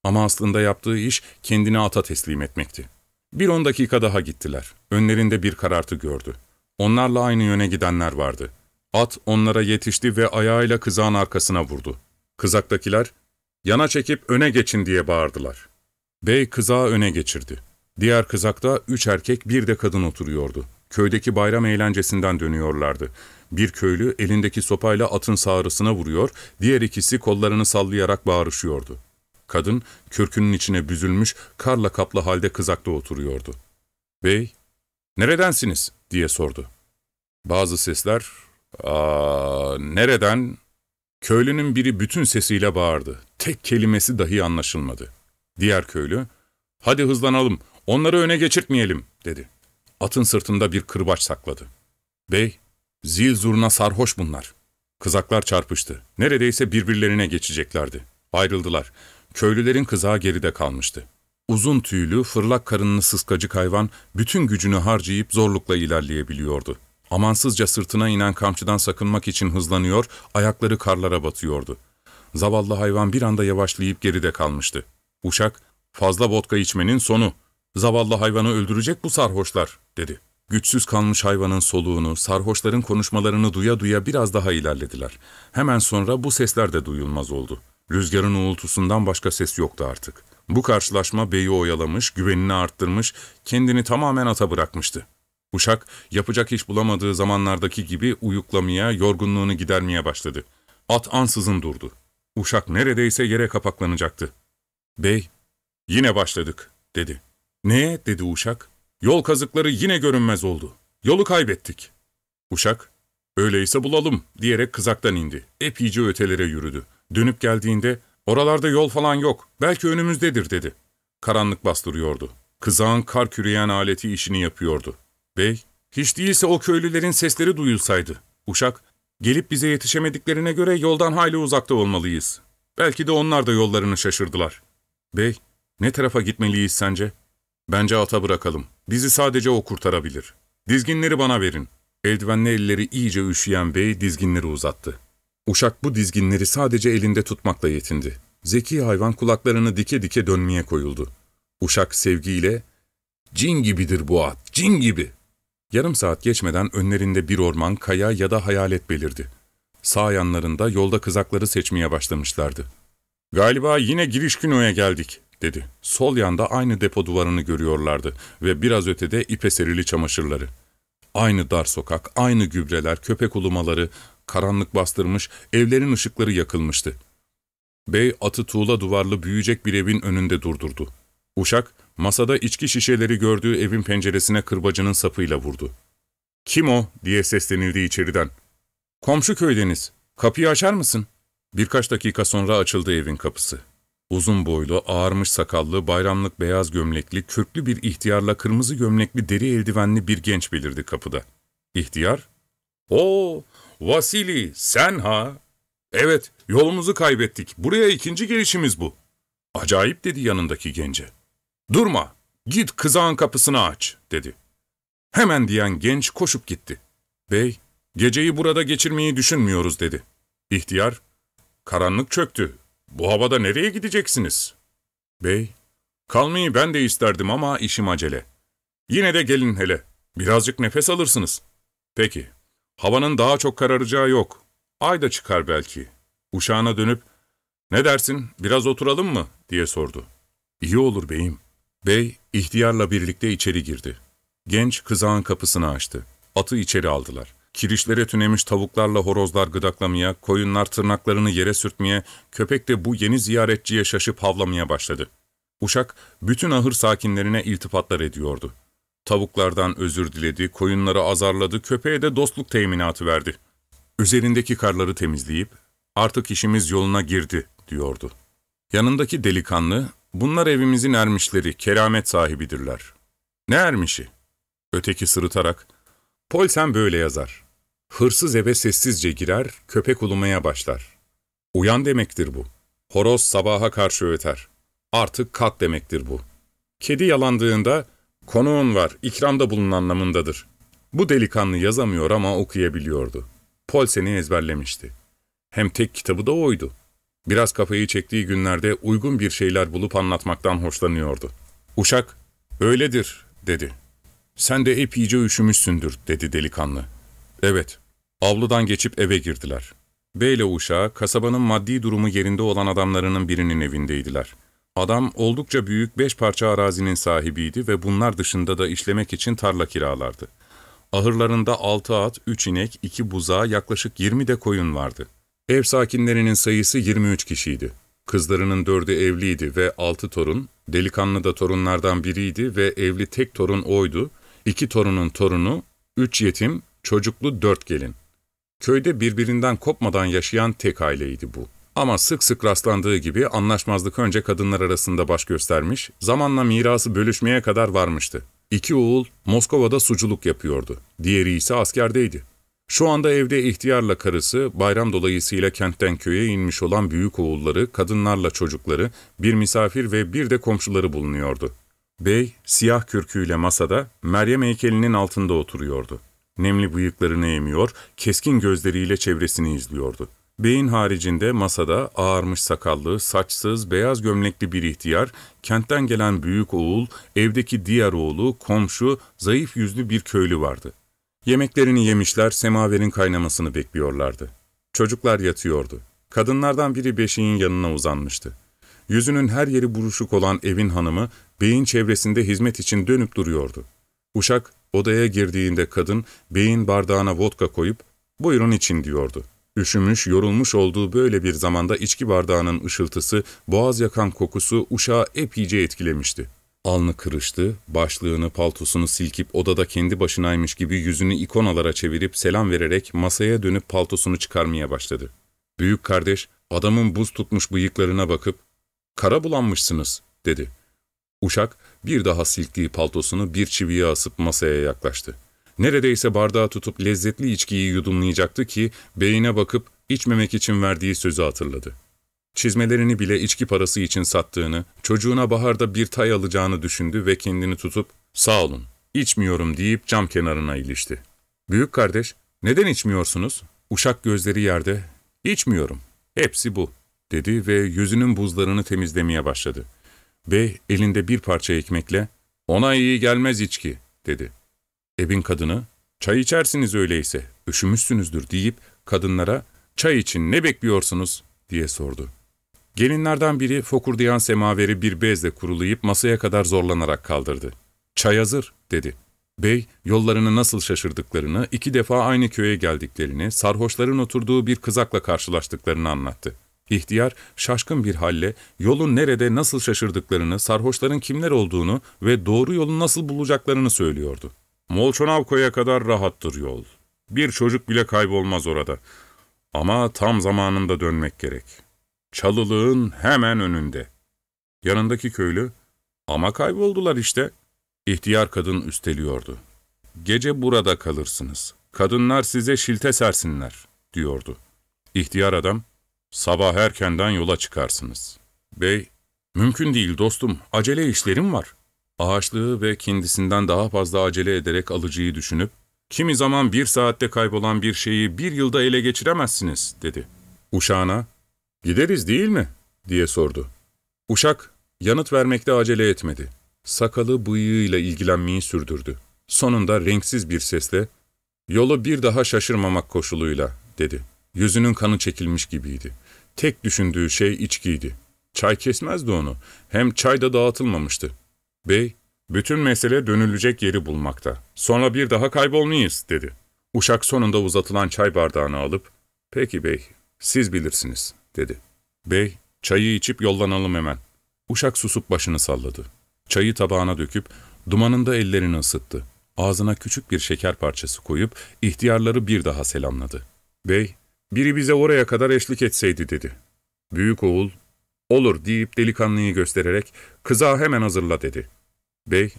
Ama aslında yaptığı iş kendini ata teslim etmekti. Bir on dakika daha gittiler. Önlerinde bir karartı gördü. Onlarla aynı yöne gidenler vardı. At onlara yetişti ve ayağıyla kızağın arkasına vurdu. Kızaktakiler, yana çekip öne geçin diye bağırdılar. Bey kızağı öne geçirdi. Diğer kızakta üç erkek bir de kadın oturuyordu. Köydeki bayram eğlencesinden dönüyorlardı. Bir köylü elindeki sopayla atın sağrısına vuruyor, diğer ikisi kollarını sallayarak bağırışıyordu. Kadın kürkünün içine büzülmüş, karla kaplı halde kızakta oturuyordu. Bey, neredensiniz diye sordu. Bazı sesler, ''Aa, nereden?'' Köylünün biri bütün sesiyle bağırdı. Tek kelimesi dahi anlaşılmadı. Diğer köylü, ''Hadi hızlanalım, onları öne geçirtmeyelim.'' dedi. Atın sırtında bir kırbaç sakladı. Bey, zil zurna sarhoş bunlar. Kızaklar çarpıştı. Neredeyse birbirlerine geçeceklerdi. Ayrıldılar. Köylülerin kızağı geride kalmıştı. Uzun tüylü, fırlak karınlı sıskacık hayvan bütün gücünü harcayıp zorlukla ilerleyebiliyordu. Amansızca sırtına inen kamçıdan sakınmak için hızlanıyor, ayakları karlara batıyordu. Zavallı hayvan bir anda yavaşlayıp geride kalmıştı. Uşak, fazla vodka içmenin sonu. Zavallı hayvanı öldürecek bu sarhoşlar, dedi. Güçsüz kalmış hayvanın soluğunu, sarhoşların konuşmalarını duya duya biraz daha ilerlediler. Hemen sonra bu sesler de duyulmaz oldu. Rüzgarın uğultusundan başka ses yoktu artık. Bu karşılaşma beyi oyalamış, güvenini arttırmış, kendini tamamen ata bırakmıştı. Uşak, yapacak iş bulamadığı zamanlardaki gibi uyuklamaya, yorgunluğunu gidermeye başladı. At ansızın durdu. Uşak neredeyse yere kapaklanacaktı. Bey, yine başladık, dedi. Neye, dedi uşak. Yol kazıkları yine görünmez oldu. Yolu kaybettik. Uşak, öyleyse bulalım, diyerek kızaktan indi. Epeyce ötelere yürüdü. Dönüp geldiğinde, oralarda yol falan yok, belki önümüzdedir, dedi. Karanlık bastırıyordu. Kızağın kar küreyen aleti işini yapıyordu. Bey, hiç değilse o köylülerin sesleri duyulsaydı. Uşak, gelip bize yetişemediklerine göre yoldan hayli uzakta olmalıyız. Belki de onlar da yollarını şaşırdılar. Bey, ne tarafa gitmeliyiz sence? Bence ata bırakalım. Bizi sadece o kurtarabilir. Dizginleri bana verin. Eldivenli elleri iyice üşüyen bey dizginleri uzattı. Uşak bu dizginleri sadece elinde tutmakla yetindi. Zeki hayvan kulaklarını dike dike dönmeye koyuldu. Uşak sevgiyle, ''Cin gibidir bu at, cin gibi.'' Yarım saat geçmeden önlerinde bir orman, kaya ya da hayalet belirdi. Sağ yanlarında yolda kızakları seçmeye başlamışlardı. ''Galiba yine giriş günoya geldik.'' dedi. Sol yanda aynı depo duvarını görüyorlardı ve biraz ötede ipe serili çamaşırları. Aynı dar sokak, aynı gübreler, köpek ulumaları, karanlık bastırmış, evlerin ışıkları yakılmıştı. Bey atı tuğla duvarlı büyüyecek bir evin önünde durdurdu. Uşak, masada içki şişeleri gördüğü evin penceresine kırbacının sapıyla vurdu. ''Kim o?'' diye seslenildi içeriden. ''Komşu köydeniz. Kapıyı açar mısın?'' Birkaç dakika sonra açıldı evin kapısı. Uzun boylu, ağarmış sakallı, bayramlık beyaz gömlekli, kürklü bir ihtiyarla kırmızı gömlekli deri eldivenli bir genç belirdi kapıda. İhtiyar, ''Oo, Vasili, sen ha? Evet, yolumuzu kaybettik. Buraya ikinci gelişimiz bu.'' Acayip dedi yanındaki gence. ''Durma, git kızağın kapısını aç.'' dedi. Hemen diyen genç koşup gitti. ''Bey, geceyi burada geçirmeyi düşünmüyoruz.'' dedi. İhtiyar, ''Karanlık çöktü. Bu havada nereye gideceksiniz? Bey, kalmayı ben de isterdim ama işim acele. Yine de gelin hele, birazcık nefes alırsınız. Peki, havanın daha çok kararacağı yok. Ay da çıkar belki. Uşağına dönüp, ne dersin, biraz oturalım mı? diye sordu. İyi olur beyim. Bey, İhtiyarla birlikte içeri girdi. Genç kızağın kapısını açtı. Atı içeri aldılar. Kirişlere tünemiş tavuklarla horozlar gıdaklamaya, koyunlar tırnaklarını yere sürtmeye, köpek de bu yeni ziyaretçiye şaşıp havlamaya başladı. Uşak bütün ahır sakinlerine iltifatlar ediyordu. Tavuklardan özür diledi, koyunları azarladı, köpeğe de dostluk teminatı verdi. Üzerindeki karları temizleyip, artık işimiz yoluna girdi, diyordu. Yanındaki delikanlı, bunlar evimizin ermişleri, keramet sahibidirler. Ne ermişi? Öteki sırıtarak, Polsen böyle yazar. Hırsız eve sessizce girer, köpek ulumaya başlar. Uyan demektir bu. Horoz sabaha karşı öter. Artık kalk demektir bu. Kedi yalandığında, konuğun var, ikramda bulun anlamındadır. Bu delikanlı yazamıyor ama okuyabiliyordu. Polsen'i ezberlemişti. Hem tek kitabı da oydu. Biraz kafayı çektiği günlerde uygun bir şeyler bulup anlatmaktan hoşlanıyordu. Uşak, öyledir, dedi. Sen de epeyce üşümüşsündür, dedi delikanlı. Evet, avludan geçip eve girdiler. Beyle uşağı, kasabanın maddi durumu yerinde olan adamlarının birinin evindeydiler. Adam oldukça büyük beş parça arazinin sahibiydi ve bunlar dışında da işlemek için tarla kiralardı. Ahırlarında altı at, üç inek, iki buzağı, yaklaşık yirmi de koyun vardı. Ev sakinlerinin sayısı 23 kişiydi. Kızlarının dördü evliydi ve altı torun, delikanlı da torunlardan biriydi ve evli tek torun oydu, iki torunun torunu, üç yetim, çocuklu dört gelin. Köyde birbirinden kopmadan yaşayan tek aileydi bu. Ama sık sık rastlandığı gibi anlaşmazlık önce kadınlar arasında baş göstermiş, zamanla mirası bölüşmeye kadar varmıştı. İki oğul Moskova'da suculuk yapıyordu, diğeri ise askerdeydi. Şu anda evde ihtiyarla karısı, bayram dolayısıyla kentten köye inmiş olan büyük oğulları, kadınlarla çocukları, bir misafir ve bir de komşuları bulunuyordu. Bey, siyah kürküyle masada, Meryem heykelinin altında oturuyordu. Nemli bıyıklarını emiyor, keskin gözleriyle çevresini izliyordu. Beyin haricinde masada ağarmış sakallı, saçsız, beyaz gömlekli bir ihtiyar, kentten gelen büyük oğul, evdeki diğer oğlu, komşu, zayıf yüzlü bir köylü vardı. Yemeklerini yemişler, semaverin kaynamasını bekliyorlardı. Çocuklar yatıyordu. Kadınlardan biri beşiğin yanına uzanmıştı. Yüzünün her yeri buruşuk olan evin hanımı, beyin çevresinde hizmet için dönüp duruyordu. Uşak, odaya girdiğinde kadın, beyin bardağına vodka koyup, buyurun için diyordu. Üşümüş, yorulmuş olduğu böyle bir zamanda içki bardağının ışıltısı, boğaz yakan kokusu uşağı epeyce etkilemişti. Alnı kırıştı, başlığını, paltosunu silkip odada kendi başınaymış gibi yüzünü ikonalara çevirip selam vererek masaya dönüp paltosunu çıkarmaya başladı. Büyük kardeş, adamın buz tutmuş bıyıklarına bakıp, ''Kara bulanmışsınız.'' dedi. Uşak, bir daha silktiği paltosunu bir çiviye asıp masaya yaklaştı. Neredeyse bardağı tutup lezzetli içkiyi yudumlayacaktı ki, beyine bakıp içmemek için verdiği sözü hatırladı. Çizmelerini bile içki parası için sattığını, çocuğuna baharda bir tay alacağını düşündü ve kendini tutup ''Sağ olun, içmiyorum.'' deyip cam kenarına ilişti. Büyük kardeş, ''Neden içmiyorsunuz?'' Uşak gözleri yerde, ''İçmiyorum, hepsi bu.'' dedi ve yüzünün buzlarını temizlemeye başladı. Bey elinde bir parça ekmekle, ''Ona iyi gelmez içki.'' dedi. Evin kadını, ''Çay içersiniz öyleyse, üşümüşsünüzdür.'' deyip kadınlara, ''Çay için ne bekliyorsunuz?'' diye sordu. Gelinlerden biri fokurdayan semaveri bir bezle kurulayıp masaya kadar zorlanarak kaldırdı. ''Çay hazır.'' dedi. Bey, yollarını nasıl şaşırdıklarını, iki defa aynı köye geldiklerini, sarhoşların oturduğu bir kızakla karşılaştıklarını anlattı. İhtiyar, şaşkın bir halle, yolun nerede nasıl şaşırdıklarını, sarhoşların kimler olduğunu ve doğru yolu nasıl bulacaklarını söylüyordu. Molçonavko'ya kadar rahattır yol. Bir çocuk bile kaybolmaz orada. Ama tam zamanında dönmek gerek. Çalılığın hemen önünde. Yanındaki köylü, ama kayboldular işte. İhtiyar kadın üsteliyordu. Gece burada kalırsınız. Kadınlar size şilte sersinler, diyordu. İhtiyar adam, sabah erkenden yola çıkarsınız. Bey, mümkün değil dostum, acele işlerim var. Ağaçlığı ve kendisinden daha fazla acele ederek alıcıyı düşünüp, kimi zaman bir saatte kaybolan bir şeyi bir yılda ele geçiremezsiniz, dedi. Uşağına, ''Gideriz değil mi?'' diye sordu. Uşak, yanıt vermekte acele etmedi. Sakalı bıyığıyla ilgilenmeyi sürdürdü. Sonunda renksiz bir sesle, ''Yolu bir daha şaşırmamak koşuluyla.'' dedi. Yüzünün kanı çekilmiş gibiydi. Tek düşündüğü şey içkiydi. Çay kesmezdi onu. Hem çay da dağıtılmamıştı. Bey, Bütün mesele dönülecek yeri bulmakta. Sonra bir daha kaybolmayız, dedi. Uşak sonunda uzatılan çay bardağını alıp, peki bey, siz bilirsiniz, dedi. Bey, çayı içip yollanalım hemen. Uşak susup başını salladı. Çayı tabağına döküp, dumanında ellerini ısıttı. Ağzına küçük bir şeker parçası koyup, ihtiyarları bir daha selamladı. Bey, biri bize oraya kadar eşlik etseydi, dedi. Büyük oğul, olur deyip delikanlıyı göstererek, kıza hemen hazırla, dedi. Bey,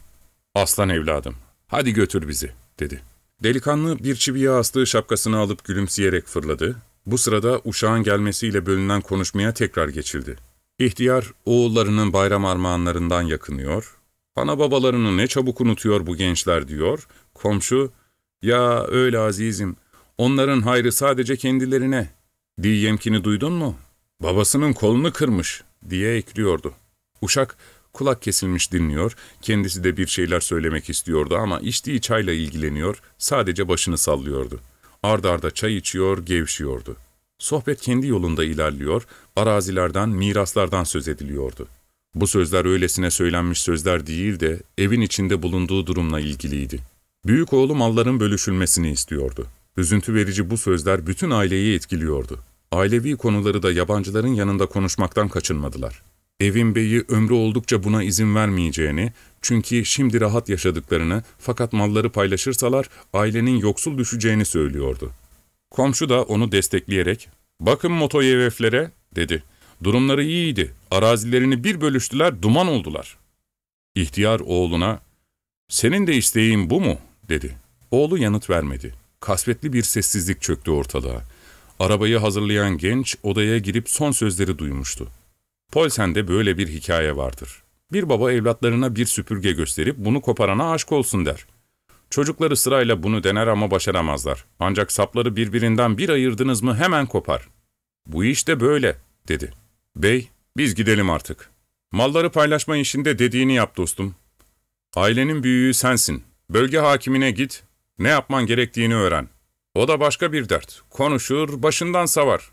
aslan evladım, hadi götür bizi, dedi. Delikanlı bir çiviye astığı şapkasını alıp gülümseyerek fırladı. Bu sırada uşağın gelmesiyle bölünen konuşmaya tekrar geçildi. İhtiyar, oğullarının bayram armağanlarından yakınıyor. Ana babalarını ne çabuk unutuyor bu gençler diyor. Komşu, ya öyle azizim, onların hayrı sadece kendilerine. Diyemkini duydun mu? Babasının kolunu kırmış, diye ekliyordu. Uşak, kulak kesilmiş dinliyor, kendisi de bir şeyler söylemek istiyordu ama içtiği çayla ilgileniyor, sadece başını sallıyordu. Arda arda çay içiyor, gevşiyordu. Sohbet kendi yolunda ilerliyor, arazilerden, miraslardan söz ediliyordu. Bu sözler öylesine söylenmiş sözler değil de evin içinde bulunduğu durumla ilgiliydi. Büyük oğlu malların bölüşülmesini istiyordu. Üzüntü verici bu sözler bütün aileyi etkiliyordu. Ailevi konuları da yabancıların yanında konuşmaktan kaçınmadılar. Evin beyi ömrü oldukça buna izin vermeyeceğini, çünkü şimdi rahat yaşadıklarını fakat malları paylaşırsalar ailenin yoksul düşeceğini söylüyordu. Komşu da onu destekleyerek, ''Bakın motoyeveflere'' dedi. ''Durumları iyiydi. Arazilerini bir bölüştüler, duman oldular.'' İhtiyar oğluna, ''Senin de isteğin bu mu?'' dedi. Oğlu yanıt vermedi. Kasvetli bir sessizlik çöktü ortalığa. Arabayı hazırlayan genç odaya girip son sözleri duymuştu. Polsen'de böyle bir hikaye vardır. Bir baba evlatlarına bir süpürge gösterip bunu koparana aşk olsun der. Çocukları sırayla bunu dener ama başaramazlar. Ancak sapları birbirinden bir ayırdınız mı hemen kopar. Bu iş de böyle, dedi. Bey, biz gidelim artık. Malları paylaşma işinde dediğini yap dostum. Ailenin büyüğü sensin. Bölge hakimine git, ne yapman gerektiğini öğren. O da başka bir dert. Konuşur, başından savar.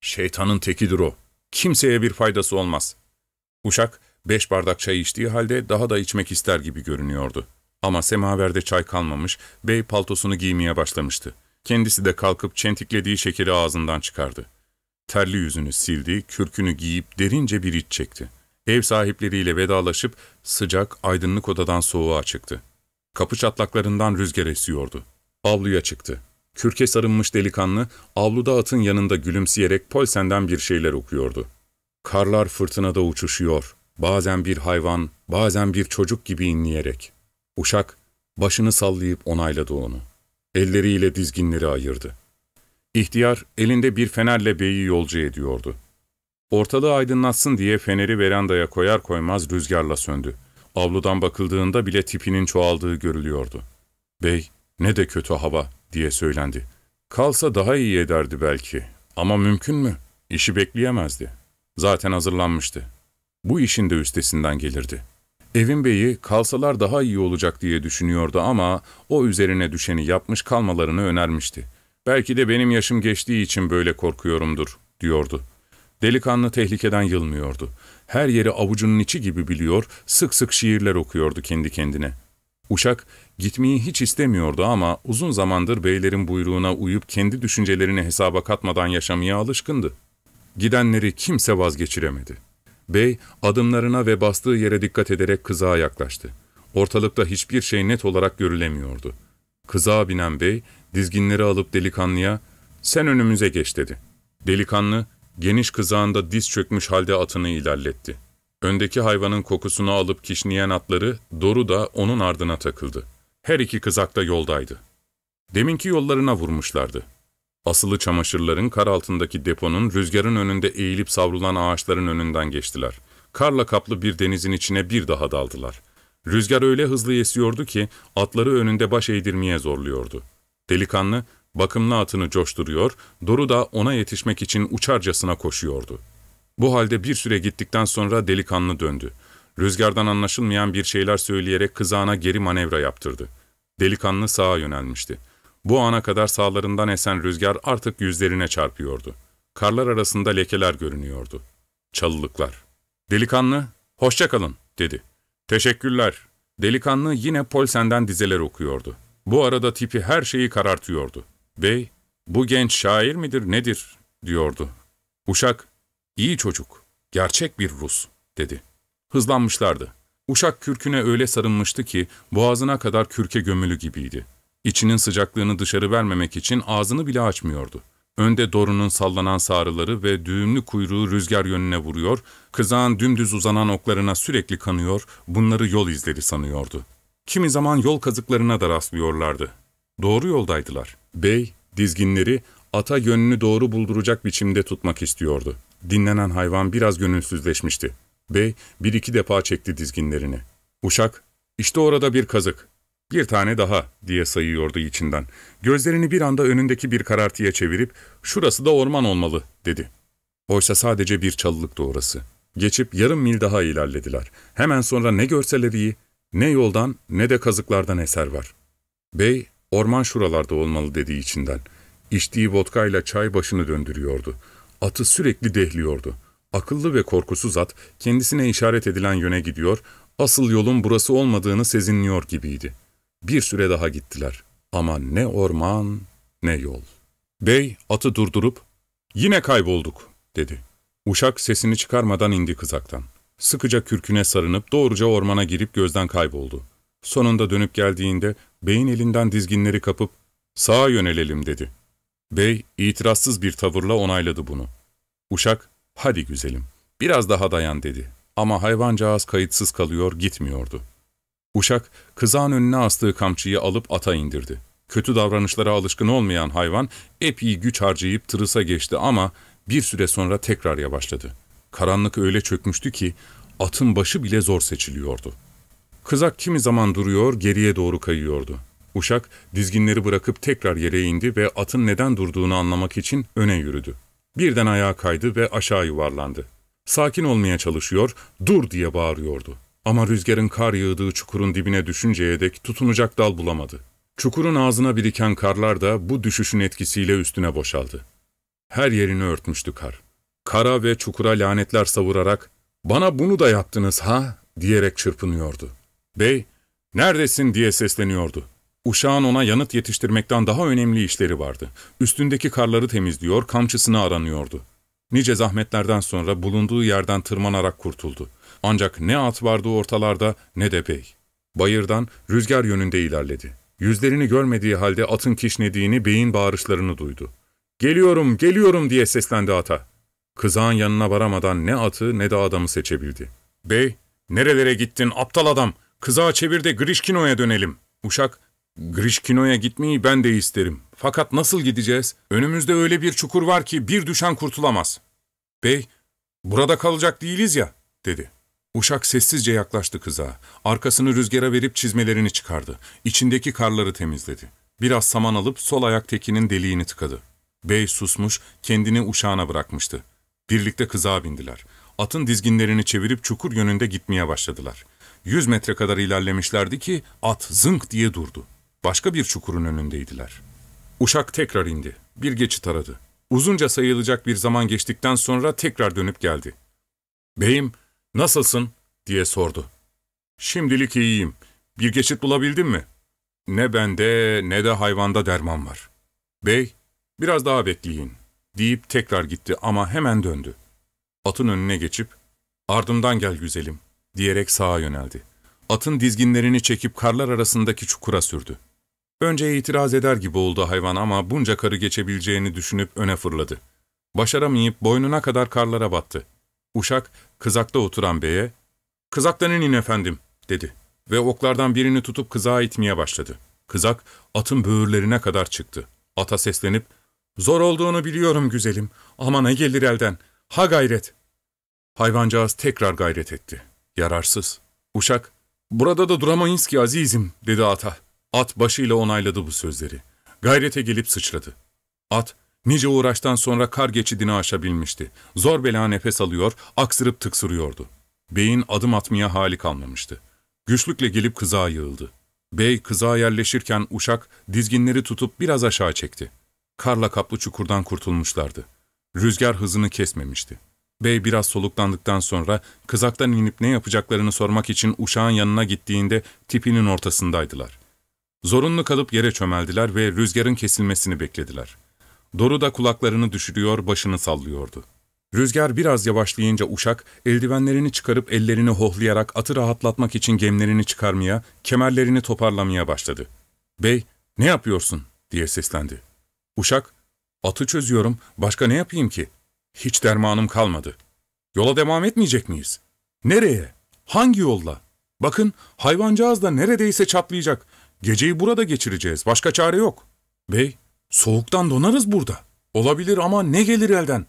Şeytanın tekidir o. Kimseye bir faydası olmaz. Uşak, beş bardak çay içtiği halde daha da içmek ister gibi görünüyordu. Ama semaverde çay kalmamış, bey paltosunu giymeye başlamıştı. Kendisi de kalkıp çentiklediği şekeri ağzından çıkardı. Terli yüzünü sildi, kürkünü giyip derince bir iç çekti. Ev sahipleriyle vedalaşıp sıcak, aydınlık odadan soğuğa çıktı. Kapı çatlaklarından rüzgar esiyordu. Avluya çıktı. Kürke sarınmış delikanlı, avluda atın yanında gülümseyerek Polsen'den bir şeyler okuyordu. Karlar fırtınada uçuşuyor, bazen bir hayvan, bazen bir çocuk gibi inleyerek. Uşak, başını sallayıp onayladı onu. Elleriyle dizginleri ayırdı. İhtiyar, elinde bir fenerle beyi yolcu ediyordu. Ortalığı aydınlatsın diye feneri verandaya koyar koymaz rüzgarla söndü. Avludan bakıldığında bile tipinin çoğaldığı görülüyordu. Bey, ne de kötü hava, diye söylendi. Kalsa daha iyi ederdi belki. Ama mümkün mü? İşi bekleyemezdi. Zaten hazırlanmıştı. Bu işin de üstesinden gelirdi. Evin beyi kalsalar daha iyi olacak diye düşünüyordu ama o üzerine düşeni yapmış kalmalarını önermişti. Belki de benim yaşım geçtiği için böyle korkuyorumdur, diyordu. Delikanlı tehlikeden yılmıyordu. Her yeri avucunun içi gibi biliyor, sık sık şiirler okuyordu kendi kendine. Uşak, gitmeyi hiç istemiyordu ama uzun zamandır beylerin buyruğuna uyup kendi düşüncelerini hesaba katmadan yaşamaya alışkındı. Gidenleri kimse vazgeçiremedi. Bey, adımlarına ve bastığı yere dikkat ederek kızağa yaklaştı. Ortalıkta hiçbir şey net olarak görülemiyordu. Kızağa binen bey, dizginleri alıp delikanlıya, ''Sen önümüze geç.'' dedi. Delikanlı, geniş kızağında diz çökmüş halde atını ilerletti. Öndeki hayvanın kokusunu alıp kişniyen atları, Doru da onun ardına takıldı. Her iki kızak da yoldaydı. Deminki yollarına vurmuşlardı. Asılı çamaşırların kar altındaki deponun rüzgarın önünde eğilip savrulan ağaçların önünden geçtiler. Karla kaplı bir denizin içine bir daha daldılar. Rüzgar öyle hızlı esiyordu ki atları önünde baş eğdirmeye zorluyordu. Delikanlı bakımlı atını coşturuyor, Doru da ona yetişmek için uçarcasına koşuyordu. Bu halde bir süre gittikten sonra delikanlı döndü. Rüzgardan anlaşılmayan bir şeyler söyleyerek kızağına geri manevra yaptırdı. Delikanlı sağa yönelmişti. Bu ana kadar sağlarından esen rüzgar artık yüzlerine çarpıyordu. Karlar arasında lekeler görünüyordu. Çalılıklar. Delikanlı, hoşça kalın, dedi. Teşekkürler. Delikanlı yine Polsen'den dizeler okuyordu. Bu arada tipi her şeyi karartıyordu. Bey, bu genç şair midir nedir, diyordu. Uşak, iyi çocuk, gerçek bir Rus, dedi. Hızlanmışlardı. Uşak kürküne öyle sarılmıştı ki boğazına kadar kürke gömülü gibiydi. İçinin sıcaklığını dışarı vermemek için ağzını bile açmıyordu. Önde Dorun'un sallanan sarıları ve düğümlü kuyruğu rüzgar yönüne vuruyor, kızağın dümdüz uzanan oklarına sürekli kanıyor, bunları yol izleri sanıyordu. Kimi zaman yol kazıklarına da rastlıyorlardı. Doğru yoldaydılar. Bey, dizginleri ata yönünü doğru bulduracak biçimde tutmak istiyordu. Dinlenen hayvan biraz gönülsüzleşmişti. Bey bir iki defa çekti dizginlerini. Uşak, işte orada bir kazık. Bir tane daha diye sayıyordu içinden. Gözlerini bir anda önündeki bir karartıya çevirip şurası da orman olmalı dedi. Oysa sadece bir çalılıktı orası. Geçip yarım mil daha ilerlediler. Hemen sonra ne görseler iyi, ne yoldan ne de kazıklardan eser var. Bey, orman şuralarda olmalı dediği içinden. İçtiği vodkayla çay başını döndürüyordu. Atı sürekli dehliyordu. Akıllı ve korkusuz at kendisine işaret edilen yöne gidiyor, asıl yolun burası olmadığını sezinliyor gibiydi. Bir süre daha gittiler ama ne orman ne yol. Bey atı durdurup ''Yine kaybolduk'' dedi. Uşak sesini çıkarmadan indi kızaktan. Sıkıca kürküne sarınıp doğruca ormana girip gözden kayboldu. Sonunda dönüp geldiğinde beyin elinden dizginleri kapıp ''Sağa yönelelim'' dedi. Bey itirazsız bir tavırla onayladı bunu. Uşak ''Hadi güzelim, biraz daha dayan'' dedi. Ama hayvancağız kayıtsız kalıyor, gitmiyordu. Uşak, kızağın önüne astığı kamçıyı alıp ata indirdi. Kötü davranışlara alışkın olmayan hayvan epey güç harcayıp tırısa geçti ama bir süre sonra tekrar yavaşladı. Karanlık öyle çökmüştü ki atın başı bile zor seçiliyordu. Kızak kimi zaman duruyor, geriye doğru kayıyordu. Uşak dizginleri bırakıp tekrar yere indi ve atın neden durduğunu anlamak için öne yürüdü. Birden ayağa kaydı ve aşağı yuvarlandı. Sakin olmaya çalışıyor, dur diye bağırıyordu. Ama rüzgarın kar yığdığı çukurun dibine düşünceye dek tutunacak dal bulamadı. Çukurun ağzına biriken karlar da bu düşüşün etkisiyle üstüne boşaldı. Her yerini örtmüştü kar. Kara ve çukura lanetler savurarak, ''Bana bunu da yaptınız ha?'' diyerek çırpınıyordu. Bey, ''Neredesin?'' diye sesleniyordu. Uşağın ona yanıt yetiştirmekten daha önemli işleri vardı. Üstündeki karları temizliyor, kamçısını aranıyordu. Nice zahmetlerden sonra bulunduğu yerden tırmanarak kurtuldu. Ancak ne at vardı ortalarda ne de bey. Bayırdan rüzgar yönünde ilerledi. Yüzlerini görmediği halde atın kişnediğini, beyin bağırışlarını duydu. ''Geliyorum, geliyorum!'' diye seslendi ata. Kızağın yanına varamadan ne atı ne de adamı seçebildi. ''Bey, nerelere gittin aptal adam? Kızağı çevir de Grişkino'ya dönelim.'' Uşak, ''Grişkino'ya gitmeyi ben de isterim. Fakat nasıl gideceğiz? Önümüzde öyle bir çukur var ki bir düşen kurtulamaz.'' ''Bey, burada kalacak değiliz ya.'' dedi. Uşak sessizce yaklaştı kıza. Arkasını rüzgara verip çizmelerini çıkardı. İçindeki karları temizledi. Biraz saman alıp sol ayak tekinin deliğini tıkadı. Bey susmuş, kendini uşağına bırakmıştı. Birlikte kızağa bindiler. Atın dizginlerini çevirip çukur yönünde gitmeye başladılar. Yüz metre kadar ilerlemişlerdi ki at zınk diye durdu. Başka bir çukurun önündeydiler. Uşak tekrar indi. Bir geçit aradı. Uzunca sayılacak bir zaman geçtikten sonra tekrar dönüp geldi. ''Beyim, ''Nasılsın?'' diye sordu. ''Şimdilik iyiyim. Bir geçit bulabildin mi?'' ''Ne bende ne de hayvanda derman var.'' ''Bey, biraz daha bekleyin.'' deyip tekrar gitti ama hemen döndü. Atın önüne geçip ''Ardımdan gel güzelim.'' diyerek sağa yöneldi. Atın dizginlerini çekip karlar arasındaki çukura sürdü. Önce itiraz eder gibi oldu hayvan ama bunca karı geçebileceğini düşünüp öne fırladı. Başaramayıp boynuna kadar karlara battı. Uşak, kızakta oturan beye, ''Kızaktan inin efendim.'' dedi ve oklardan birini tutup kızağa itmeye başladı. Kızak, atın böğürlerine kadar çıktı. Ata seslenip, ''Zor olduğunu biliyorum güzelim ama ne gelir elden, ha gayret.'' Hayvancağız tekrar gayret etti. Yararsız. Uşak, ''Burada da duramayız ki azizim.'' dedi ata. At başıyla onayladı bu sözleri. Gayrete gelip sıçradı. At, Nice uğraştan sonra kar geçidini aşabilmişti. Zor bela nefes alıyor, aksırıp tıksırıyordu. Bey'in adım atmaya hali kalmamıştı. Güçlükle gelip kızağa yığıldı. Bey kızağa yerleşirken uşak dizginleri tutup biraz aşağı çekti. Karla kaplı çukurdan kurtulmuşlardı. Rüzgar hızını kesmemişti. Bey biraz soluklandıktan sonra kızaktan inip ne yapacaklarını sormak için uşağın yanına gittiğinde tipinin ortasındaydılar. Zorunlu kalıp yere çömeldiler ve rüzgarın kesilmesini beklediler. Doru da kulaklarını düşürüyor, başını sallıyordu. Rüzgar biraz yavaşlayınca uşak, eldivenlerini çıkarıp ellerini hohlayarak atı rahatlatmak için gemlerini çıkarmaya, kemerlerini toparlamaya başladı. ''Bey, ne yapıyorsun?'' diye seslendi. Uşak, ''Atı çözüyorum, başka ne yapayım ki? Hiç dermanım kalmadı. Yola devam etmeyecek miyiz? Nereye? Hangi yolla? Bakın, hayvancağız da neredeyse çatlayacak. Geceyi burada geçireceğiz, başka çare yok. Bey, soğuktan donarız burada. Olabilir ama ne gelir elden?''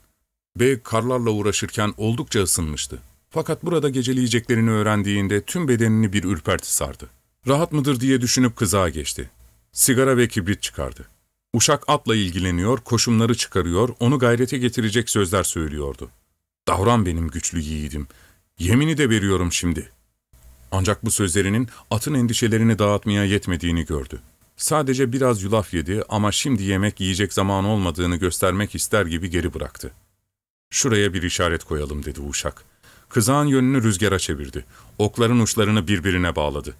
Bey karlarla uğraşırken oldukça ısınmıştı. Fakat burada geceleyeceklerini öğrendiğinde tüm bedenini bir ürperti sardı. Rahat mıdır diye düşünüp kızağa geçti. Sigara ve kibrit çıkardı. Uşak atla ilgileniyor, koşumları çıkarıyor, onu gayrete getirecek sözler söylüyordu. Davran benim güçlü yiğidim. Yemini de veriyorum şimdi. Ancak bu sözlerinin atın endişelerini dağıtmaya yetmediğini gördü. Sadece biraz yulaf yedi ama şimdi yemek yiyecek zaman olmadığını göstermek ister gibi geri bıraktı. Şuraya bir işaret koyalım dedi uşak. Kızağın yönünü rüzgara çevirdi. Okların uçlarını birbirine bağladı.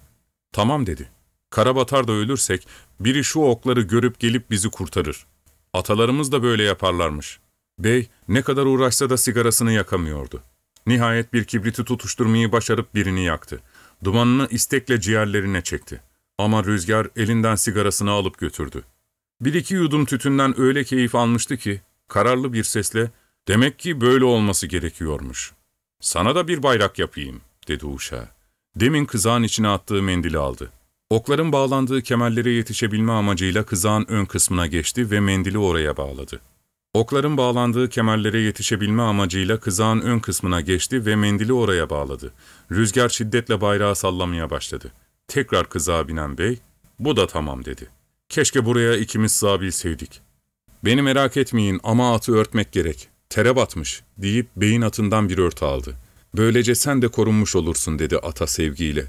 Tamam dedi. Karabatar da ölürsek biri şu okları görüp gelip bizi kurtarır. Atalarımız da böyle yaparlarmış. Bey ne kadar uğraşsa da sigarasını yakamıyordu. Nihayet bir kibriti tutuşturmayı başarıp birini yaktı. Dumanını istekle ciğerlerine çekti. Ama rüzgar elinden sigarasını alıp götürdü. Bir iki yudum tütünden öyle keyif almıştı ki, kararlı bir sesle, ''Demek ki böyle olması gerekiyormuş. Sana da bir bayrak yapayım.'' dedi uşağa. Demin kızağın içine attığı mendili aldı. Okların bağlandığı kemerlere yetişebilme amacıyla kızağın ön kısmına geçti ve mendili oraya bağladı. Okların bağlandığı kemerlere yetişebilme amacıyla kızağın ön kısmına geçti ve mendili oraya bağladı. Rüzgar şiddetle bayrağı sallamaya başladı. Tekrar kızağa binen bey, ''Bu da tamam.'' dedi. ''Keşke buraya ikimiz sığabilseydik.'' ''Beni merak etmeyin ama atı örtmek gerek. Tere batmış.'' deyip beyin atından bir örtü aldı. ''Böylece sen de korunmuş olursun.'' dedi ata sevgiyle.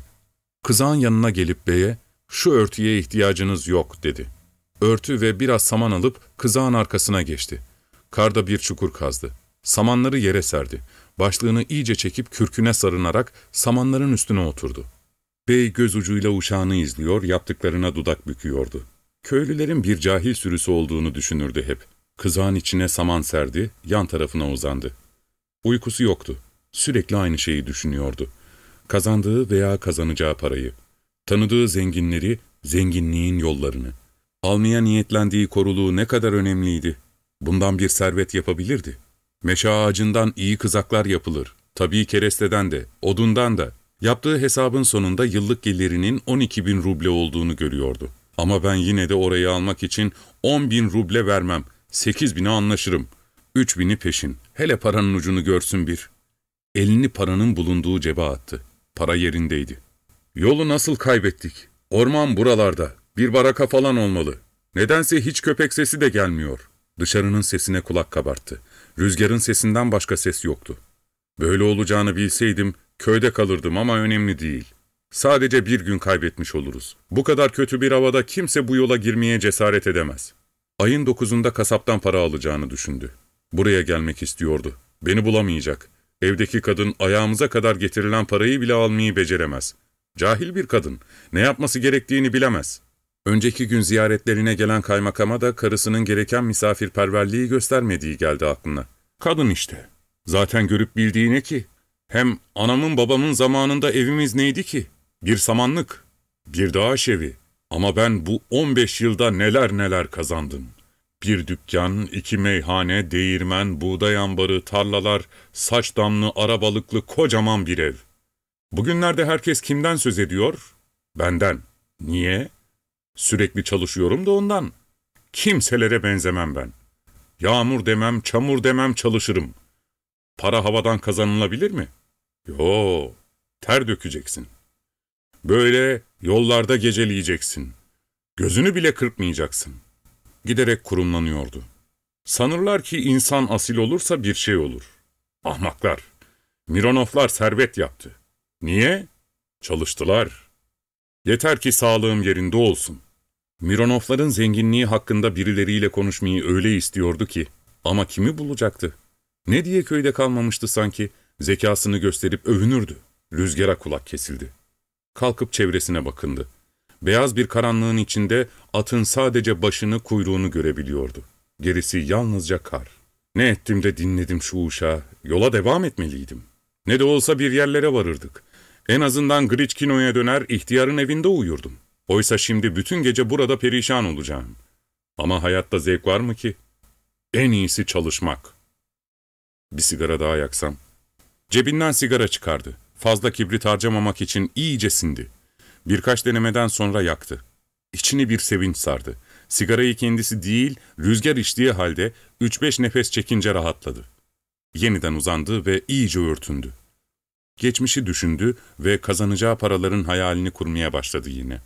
Kızağın yanına gelip beye, ''Şu örtüye ihtiyacınız yok.'' dedi. Örtü ve biraz saman alıp kızağın arkasına geçti. Karda bir çukur kazdı. Samanları yere serdi. Başlığını iyice çekip kürküne sarınarak samanların üstüne oturdu. Bey göz ucuyla uşağını izliyor, yaptıklarına dudak büküyordu. Köylülerin bir cahil sürüsü olduğunu düşünürdü hep. Kızağın içine saman serdi, yan tarafına uzandı. Uykusu yoktu. Sürekli aynı şeyi düşünüyordu. Kazandığı veya kazanacağı parayı, tanıdığı zenginleri, zenginliğin yollarını. Almaya niyetlendiği koruluğu ne kadar önemliydi. Bundan bir servet yapabilirdi. Meşe ağacından iyi kızaklar yapılır. Tabii keresteden de, odundan da. Yaptığı hesabın sonunda yıllık gelirinin 12 bin ruble olduğunu görüyordu. Ama ben yine de orayı almak için 10 bin ruble vermem. 8 bine anlaşırım. 3 bini peşin. Hele paranın ucunu görsün bir. Elini paranın bulunduğu cebe attı. Para yerindeydi. Yolu nasıl kaybettik? Orman buralarda. Bir baraka falan olmalı. Nedense hiç köpek sesi de gelmiyor. Dışarının sesine kulak kabarttı. Rüzgarın sesinden başka ses yoktu. Böyle olacağını bilseydim köyde kalırdım ama önemli değil. Sadece bir gün kaybetmiş oluruz. Bu kadar kötü bir havada kimse bu yola girmeye cesaret edemez. Ayın dokuzunda kasaptan para alacağını düşündü. Buraya gelmek istiyordu. Beni bulamayacak. Evdeki kadın ayağımıza kadar getirilen parayı bile almayı beceremez. Cahil bir kadın. Ne yapması gerektiğini bilemez. Önceki gün ziyaretlerine gelen kaymakama da karısının gereken misafirperverliği göstermediği geldi aklına. Kadın işte. Zaten görüp bildiği ne ki? Hem anamın babamın zamanında evimiz neydi ki? Bir samanlık, bir dağış evi. Ama ben bu 15 yılda neler neler kazandım. Bir dükkan, iki meyhane, değirmen, buğday ambarı, tarlalar, saç damlı, arabalıklı kocaman bir ev. Bugünlerde herkes kimden söz ediyor? Benden. Niye? Sürekli çalışıyorum da ondan. Kimselere benzemem ben. Yağmur demem, çamur demem çalışırım. Para havadan kazanılabilir mi? Yo, ter dökeceksin. Böyle yollarda geceleyeceksin. Gözünü bile kırpmayacaksın. Giderek kurumlanıyordu. Sanırlar ki insan asil olursa bir şey olur. Ahmaklar. Mironovlar servet yaptı. Niye? Çalıştılar. Yeter ki sağlığım yerinde olsun. Mironovların zenginliği hakkında birileriyle konuşmayı öyle istiyordu ki, ama kimi bulacaktı? Ne diye köyde kalmamıştı sanki, zekasını gösterip övünürdü. Rüzgara kulak kesildi. Kalkıp çevresine bakındı. Beyaz bir karanlığın içinde atın sadece başını kuyruğunu görebiliyordu. Gerisi yalnızca kar. Ne ettim de dinledim şu uşağı. Yola devam etmeliydim. Ne de olsa bir yerlere varırdık. En azından Griçkino'ya döner ihtiyarın evinde uyurdum. Oysa şimdi bütün gece burada perişan olacağım. Ama hayatta zevk var mı ki? En iyisi çalışmak. Bir sigara daha yaksam. Cebinden sigara çıkardı. Fazla kibrit harcamamak için iyice sindi. Birkaç denemeden sonra yaktı. İçini bir sevinç sardı. Sigarayı kendisi değil, rüzgar içtiği halde 3-5 nefes çekince rahatladı. Yeniden uzandı ve iyice örtündü. Geçmişi düşündü ve kazanacağı paraların hayalini kurmaya başladı yine.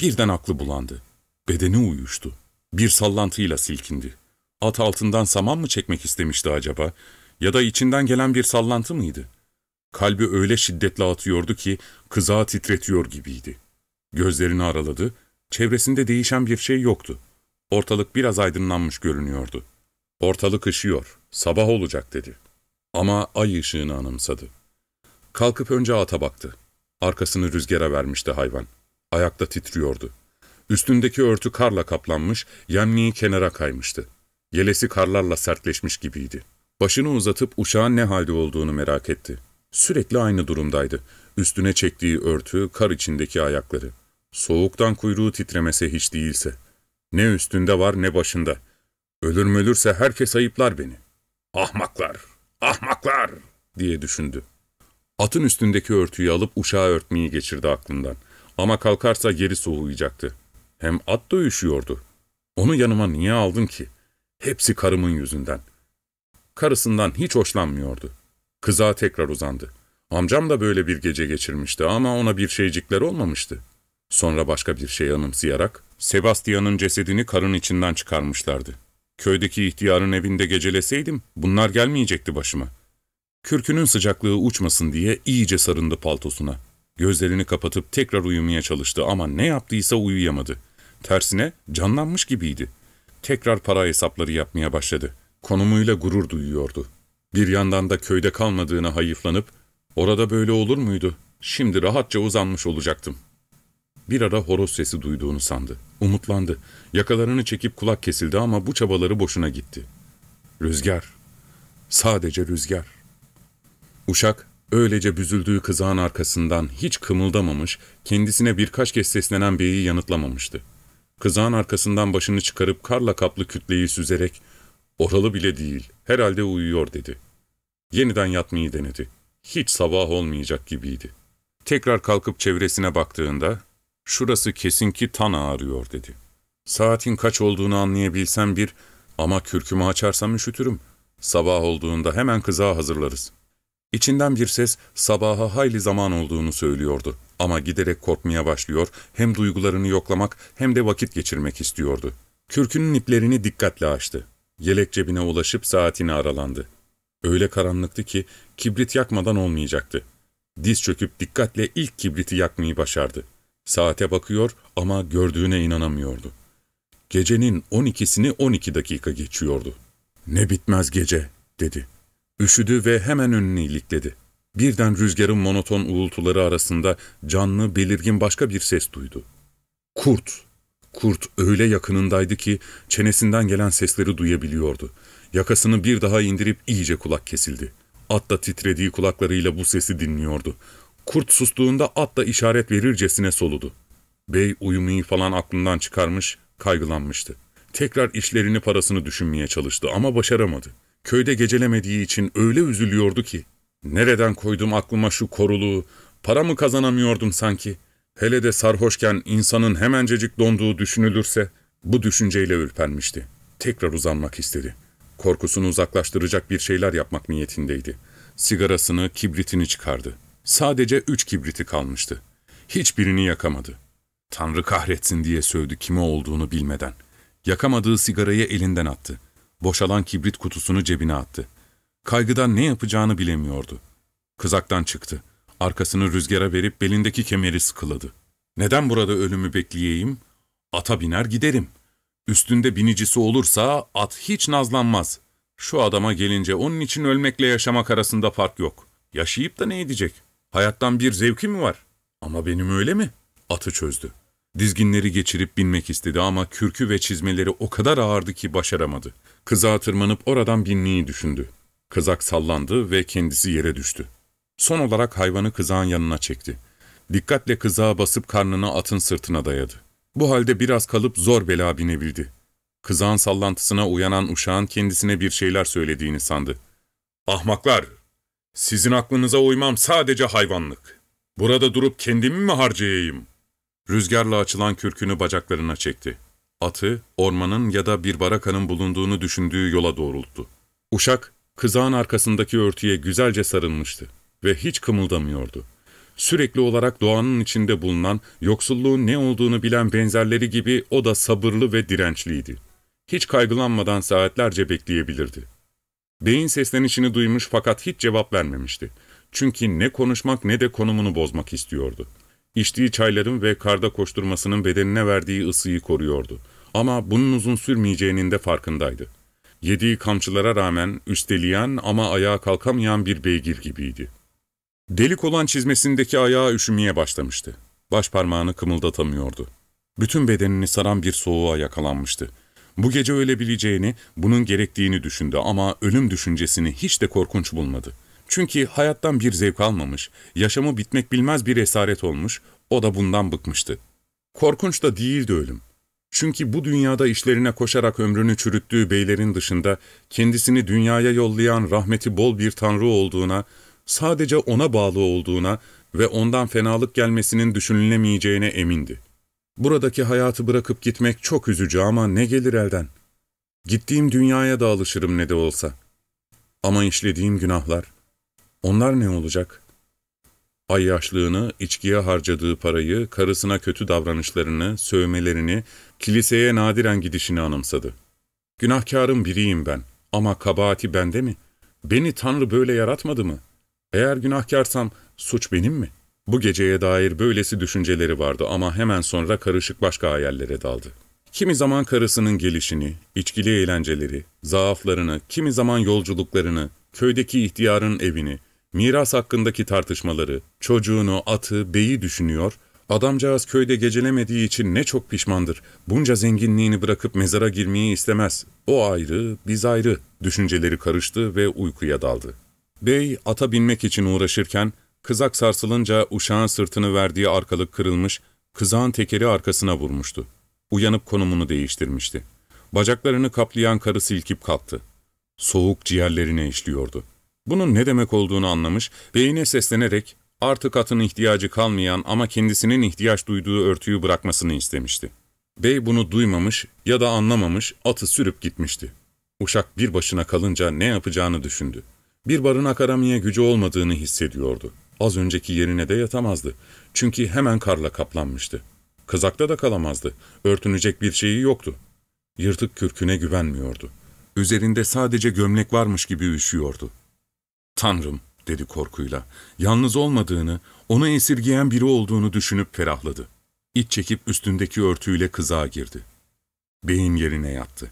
Birden aklı bulandı. Bedeni uyuştu. Bir sallantıyla silkindi. At altından saman mı çekmek istemişti acaba? Ya da içinden gelen bir sallantı mıydı? Kalbi öyle şiddetle atıyordu ki kızağı titretiyor gibiydi. Gözlerini araladı, çevresinde değişen bir şey yoktu. Ortalık biraz aydınlanmış görünüyordu. Ortalık ışıyor, sabah olacak dedi. Ama ay ışığını anımsadı. Kalkıp önce ata baktı. Arkasını rüzgara vermişti hayvan. Ayakta titriyordu. Üstündeki örtü karla kaplanmış, yemliği kenara kaymıştı. Yelesi karlarla sertleşmiş gibiydi. Başını uzatıp uşağın ne halde olduğunu merak etti. Sürekli aynı durumdaydı. Üstüne çektiği örtü, kar içindeki ayakları. Soğuktan kuyruğu titremese hiç değilse. Ne üstünde var ne başında. Ölür mü ölürse herkes ayıplar beni. Ahmaklar, ahmaklar diye düşündü. Atın üstündeki örtüyü alıp uşağı örtmeyi geçirdi aklından. Ama kalkarsa geri soğuyacaktı. Hem at da üşüyordu. Onu yanıma niye aldın ki? Hepsi karımın yüzünden. Karısından hiç hoşlanmıyordu. Kıza tekrar uzandı. Amcam da böyle bir gece geçirmişti ama ona bir şeycikler olmamıştı. Sonra başka bir şey anımsayarak Sebastian'ın cesedini karın içinden çıkarmışlardı. Köydeki ihtiyarın evinde geceleseydim bunlar gelmeyecekti başıma. Kürkünün sıcaklığı uçmasın diye iyice sarındı paltosuna. Gözlerini kapatıp tekrar uyumaya çalıştı ama ne yaptıysa uyuyamadı. Tersine canlanmış gibiydi. Tekrar para hesapları yapmaya başladı. Konumuyla gurur duyuyordu. Bir yandan da köyde kalmadığına hayıflanıp, orada böyle olur muydu? Şimdi rahatça uzanmış olacaktım. Bir ara horoz sesi duyduğunu sandı. Umutlandı. Yakalarını çekip kulak kesildi ama bu çabaları boşuna gitti. Rüzgar. Sadece rüzgar. Uşak, öylece büzüldüğü kızağın arkasından hiç kımıldamamış, kendisine birkaç kez seslenen beyi yanıtlamamıştı. Kızağın arkasından başını çıkarıp karla kaplı kütleyi süzerek, ''Oralı bile değil, herhalde uyuyor.'' dedi. Yeniden yatmayı denedi. Hiç sabah olmayacak gibiydi. Tekrar kalkıp çevresine baktığında, ''Şurası kesin ki tan ağrıyor.'' dedi. Saatin kaç olduğunu anlayabilsem bir, ama kürkümü açarsam üşütürüm. Sabah olduğunda hemen kızağı hazırlarız. İçinden bir ses sabaha hayli zaman olduğunu söylüyordu. Ama giderek korkmaya başlıyor, hem duygularını yoklamak hem de vakit geçirmek istiyordu. Kürkünün iplerini dikkatle açtı. Yelek cebine ulaşıp saatini aralandı. Öyle karanlıktı ki kibrit yakmadan olmayacaktı. Diz çöküp dikkatle ilk kibriti yakmayı başardı. Saate bakıyor ama gördüğüne inanamıyordu. Gecenin on ikisini on iki dakika geçiyordu. ''Ne bitmez gece'' dedi. Üşüdü ve hemen önünü ilikledi. Birden rüzgarın monoton uğultuları arasında canlı, belirgin başka bir ses duydu. Kurt! Kurt öyle yakınındaydı ki çenesinden gelen sesleri duyabiliyordu. Yakasını bir daha indirip iyice kulak kesildi. At da titrediği kulaklarıyla bu sesi dinliyordu. Kurt sustuğunda at da işaret verircesine soludu. Bey uyumayı falan aklından çıkarmış, kaygılanmıştı. Tekrar işlerini parasını düşünmeye çalıştı ama başaramadı. Köyde gecelemediği için öyle üzülüyordu ki, nereden koydum aklıma şu koruluğu, para mı kazanamıyordum sanki? Hele de sarhoşken insanın hemencecik donduğu düşünülürse, bu düşünceyle ürpermişti. Tekrar uzanmak istedi. Korkusunu uzaklaştıracak bir şeyler yapmak niyetindeydi. Sigarasını, kibritini çıkardı. Sadece üç kibriti kalmıştı. Hiçbirini yakamadı. Tanrı kahretsin diye sövdü kime olduğunu bilmeden. Yakamadığı sigarayı elinden attı. Boşalan kibrit kutusunu cebine attı. Kaygıdan ne yapacağını bilemiyordu. Kızaktan çıktı. Arkasını rüzgara verip belindeki kemeri sıkıladı. Neden burada ölümü bekleyeyim? Ata biner giderim. Üstünde binicisi olursa at hiç nazlanmaz. Şu adama gelince onun için ölmekle yaşamak arasında fark yok. Yaşayıp da ne edecek? Hayattan bir zevki mi var? Ama benim öyle mi? Atı çözdü. Dizginleri geçirip binmek istedi ama kürkü ve çizmeleri o kadar ağırdı ki başaramadı. Kızağa tırmanıp oradan binmeyi düşündü. Kızak sallandı ve kendisi yere düştü. Son olarak hayvanı kızağın yanına çekti. Dikkatle kızağa basıp karnını atın sırtına dayadı. Bu halde biraz kalıp zor bela binebildi. Kızağın sallantısına uyanan uşağın kendisine bir şeyler söylediğini sandı. ''Ahmaklar! Sizin aklınıza uymam sadece hayvanlık. Burada durup kendimi mi harcayayım?'' Rüzgarla açılan kürkünü bacaklarına çekti. Atı, ormanın ya da bir barakanın bulunduğunu düşündüğü yola doğrulttu. Uşak, kızağın arkasındaki örtüye güzelce sarılmıştı ve hiç kımıldamıyordu. Sürekli olarak doğanın içinde bulunan, yoksulluğun ne olduğunu bilen benzerleri gibi o da sabırlı ve dirençliydi. Hiç kaygılanmadan saatlerce bekleyebilirdi. Beyin seslenişini duymuş fakat hiç cevap vermemişti. Çünkü ne konuşmak ne de konumunu bozmak istiyordu. İçtiği çayların ve karda koşturmasının bedenine verdiği ısıyı koruyordu. Ama bunun uzun sürmeyeceğinin de farkındaydı. Yediği kamçılara rağmen üsteleyen ama ayağa kalkamayan bir beygir gibiydi. Delik olan çizmesindeki ayağı üşümeye başlamıştı. Baş parmağını kımıldatamıyordu. Bütün bedenini saran bir soğuğa yakalanmıştı. Bu gece ölebileceğini, bunun gerektiğini düşündü ama ölüm düşüncesini hiç de korkunç bulmadı. Çünkü hayattan bir zevk almamış, yaşamı bitmek bilmez bir esaret olmuş, o da bundan bıkmıştı. Korkunç da değildi ölüm. Çünkü bu dünyada işlerine koşarak ömrünü çürüttüğü beylerin dışında kendisini dünyaya yollayan rahmeti bol bir tanrı olduğuna, sadece ona bağlı olduğuna ve ondan fenalık gelmesinin düşünülemeyeceğine emindi. Buradaki hayatı bırakıp gitmek çok üzücü ama ne gelir elden? Gittiğim dünyaya da alışırım ne de olsa. Ama işlediğim günahlar, onlar ne olacak? Ay yaşlığını, içkiye harcadığı parayı, karısına kötü davranışlarını, sövmelerini, kiliseye nadiren gidişini anımsadı. Günahkarın biriyim ben ama kabahati bende mi? Beni Tanrı böyle yaratmadı mı? Eğer günahkarsam suç benim mi? Bu geceye dair böylesi düşünceleri vardı ama hemen sonra karışık başka hayallere daldı. Kimi zaman karısının gelişini, içkili eğlenceleri, zaaflarını, kimi zaman yolculuklarını, köydeki ihtiyarın evini, miras hakkındaki tartışmaları, çocuğunu, atı, beyi düşünüyor, adamcağız köyde gecelemediği için ne çok pişmandır, bunca zenginliğini bırakıp mezara girmeyi istemez, o ayrı, biz ayrı düşünceleri karıştı ve uykuya daldı. Bey ata binmek için uğraşırken, kızak sarsılınca uşağın sırtını verdiği arkalık kırılmış, kızağın tekeri arkasına vurmuştu. Uyanıp konumunu değiştirmişti. Bacaklarını kaplayan karı silkip kalktı. Soğuk ciğerlerine işliyordu. Bunun ne demek olduğunu anlamış, beyine seslenerek artık atın ihtiyacı kalmayan ama kendisinin ihtiyaç duyduğu örtüyü bırakmasını istemişti. Bey bunu duymamış ya da anlamamış, atı sürüp gitmişti. Uşak bir başına kalınca ne yapacağını düşündü. Bir barınak aramaya gücü olmadığını hissediyordu. Az önceki yerine de yatamazdı. Çünkü hemen karla kaplanmıştı. Kızakta da kalamazdı. Örtünecek bir şeyi yoktu. Yırtık kürküne güvenmiyordu. Üzerinde sadece gömlek varmış gibi üşüyordu. Tanrım, dedi korkuyla. Yalnız olmadığını, onu esirgeyen biri olduğunu düşünüp ferahladı. İç çekip üstündeki örtüyle kızağa girdi. Beyin yerine yattı.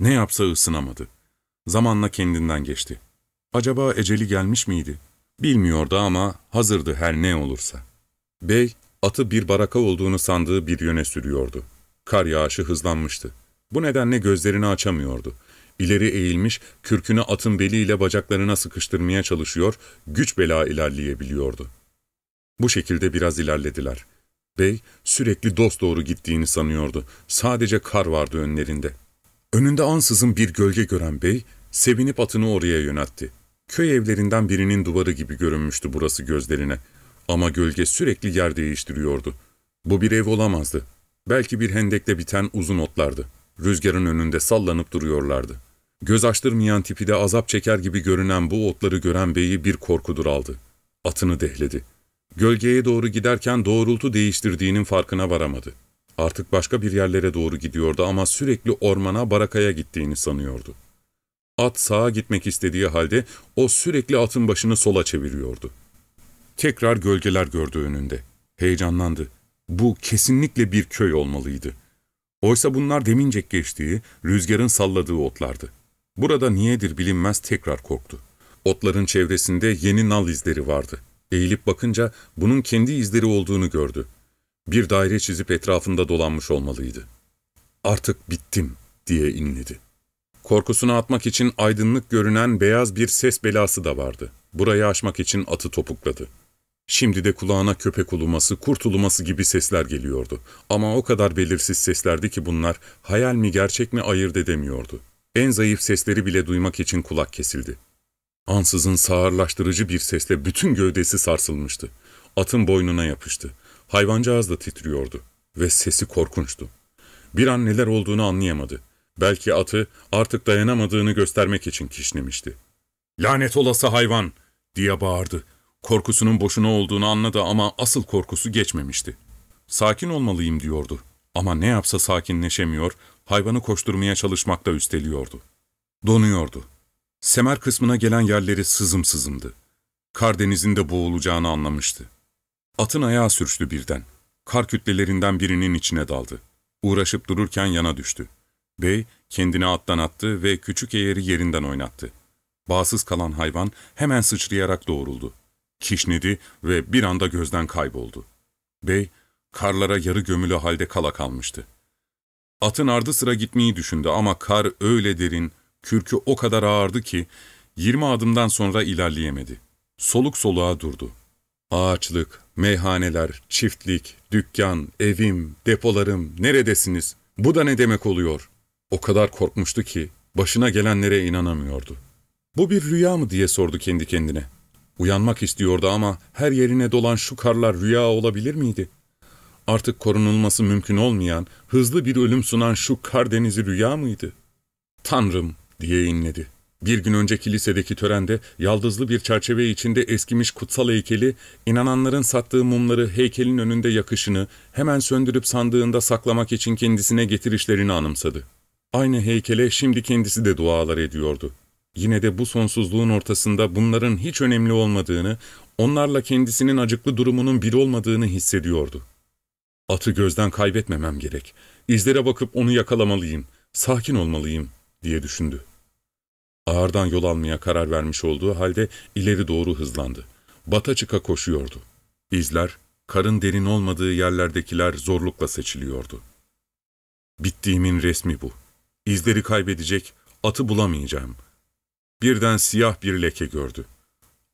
Ne yapsa ısınamadı. Zamanla kendinden geçti. Acaba eceli gelmiş miydi? Bilmiyordu ama hazırdı her ne olursa. Bey, atı bir baraka olduğunu sandığı bir yöne sürüyordu. Kar yağışı hızlanmıştı. Bu nedenle gözlerini açamıyordu. İleri eğilmiş, kürkünü atın beliyle bacaklarına sıkıştırmaya çalışıyor, güç bela ilerleyebiliyordu. Bu şekilde biraz ilerlediler. Bey, sürekli dost doğru gittiğini sanıyordu. Sadece kar vardı önlerinde. Önünde ansızın bir gölge gören bey, sevinip atını oraya yöneltti. Köy evlerinden birinin duvarı gibi görünmüştü burası gözlerine. Ama gölge sürekli yer değiştiriyordu. Bu bir ev olamazdı. Belki bir hendekte biten uzun otlardı. Rüzgarın önünde sallanıp duruyorlardı. Göz açtırmayan tipi de azap çeker gibi görünen bu otları gören beyi bir korkudur aldı. Atını dehledi. Gölgeye doğru giderken doğrultu değiştirdiğinin farkına varamadı. Artık başka bir yerlere doğru gidiyordu ama sürekli ormana, barakaya gittiğini sanıyordu. At sağa gitmek istediği halde o sürekli atın başını sola çeviriyordu. Tekrar gölgeler gördü önünde. Heyecanlandı. Bu kesinlikle bir köy olmalıydı. Oysa bunlar demincek geçtiği, rüzgarın salladığı otlardı. Burada niyedir bilinmez tekrar korktu. Otların çevresinde yeni nal izleri vardı. Eğilip bakınca bunun kendi izleri olduğunu gördü. Bir daire çizip etrafında dolanmış olmalıydı. Artık bittim diye inledi. Korkusunu atmak için aydınlık görünen beyaz bir ses belası da vardı. Burayı aşmak için atı topukladı. Şimdi de kulağına köpek uluması, kurt uluması gibi sesler geliyordu. Ama o kadar belirsiz seslerdi ki bunlar hayal mi gerçek mi ayırt edemiyordu. En zayıf sesleri bile duymak için kulak kesildi. Ansızın sağırlaştırıcı bir sesle bütün gövdesi sarsılmıştı. Atın boynuna yapıştı. Hayvancağız da titriyordu ve sesi korkunçtu. Bir an neler olduğunu anlayamadı. Belki atı artık dayanamadığını göstermek için kişnemişti. ''Lanet olası hayvan!'' diye bağırdı. Korkusunun boşuna olduğunu anladı ama asıl korkusu geçmemişti. Sakin olmalıyım diyordu. Ama ne yapsa sakinleşemiyor, hayvanı koşturmaya çalışmakta üsteliyordu. Donuyordu. Semer kısmına gelen yerleri sızım sızımdı. Kardeniz'in boğulacağını anlamıştı. Atın ayağı sürçtü birden. Kar kütlelerinden birinin içine daldı. Uğraşıp dururken yana düştü. Bey kendini attan attı ve küçük eğeri yerinden oynattı. Bağsız kalan hayvan hemen sıçrayarak doğruldu. Kişnedi ve bir anda gözden kayboldu. Bey, karlara yarı gömülü halde kala kalmıştı. Atın ardı sıra gitmeyi düşündü ama kar öyle derin, kürkü o kadar ağırdı ki, yirmi adımdan sonra ilerleyemedi. Soluk soluğa durdu. Ağaçlık, meyhaneler, çiftlik, dükkan, evim, depolarım, neredesiniz? Bu da ne demek oluyor? O kadar korkmuştu ki, başına gelenlere inanamıyordu. Bu bir rüya mı diye sordu kendi kendine. Uyanmak istiyordu ama her yerine dolan şu karlar rüya olabilir miydi? Artık korunulması mümkün olmayan, hızlı bir ölüm sunan şu kar denizi rüya mıydı? Tanrım diye inledi. Bir gün önce kilisedeki törende yaldızlı bir çerçeve içinde eskimiş kutsal heykeli, inananların sattığı mumları heykelin önünde yakışını hemen söndürüp sandığında saklamak için kendisine getirişlerini anımsadı. Aynı heykele şimdi kendisi de dualar ediyordu. Yine de bu sonsuzluğun ortasında bunların hiç önemli olmadığını, onlarla kendisinin acıklı durumunun bir olmadığını hissediyordu. Atı gözden kaybetmemem gerek. İzlere bakıp onu yakalamalıyım, sakin olmalıyım diye düşündü. Ağırdan yol almaya karar vermiş olduğu halde ileri doğru hızlandı. Bata çıka koşuyordu. İzler, karın derin olmadığı yerlerdekiler zorlukla seçiliyordu. Bittiğimin resmi bu. İzleri kaybedecek, atı bulamayacağım. Birden siyah bir leke gördü.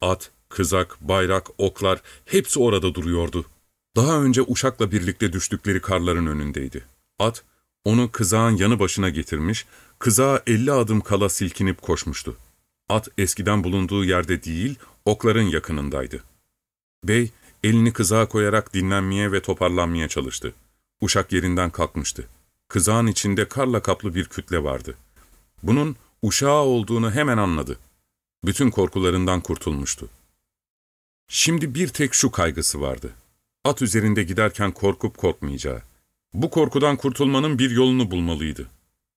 At, kızak, bayrak, oklar hepsi orada duruyordu. Daha önce uşakla birlikte düştükleri karların önündeydi. At, onu kızağın yanı başına getirmiş, kızağa elli adım kala silkinip koşmuştu. At eskiden bulunduğu yerde değil, okların yakınındaydı. Bey, elini kızağa koyarak dinlenmeye ve toparlanmaya çalıştı. Uşak yerinden kalkmıştı. Kızağın içinde karla kaplı bir kütle vardı. Bunun uşağı olduğunu hemen anladı. Bütün korkularından kurtulmuştu. Şimdi bir tek şu kaygısı vardı. At üzerinde giderken korkup korkmayacağı. Bu korkudan kurtulmanın bir yolunu bulmalıydı.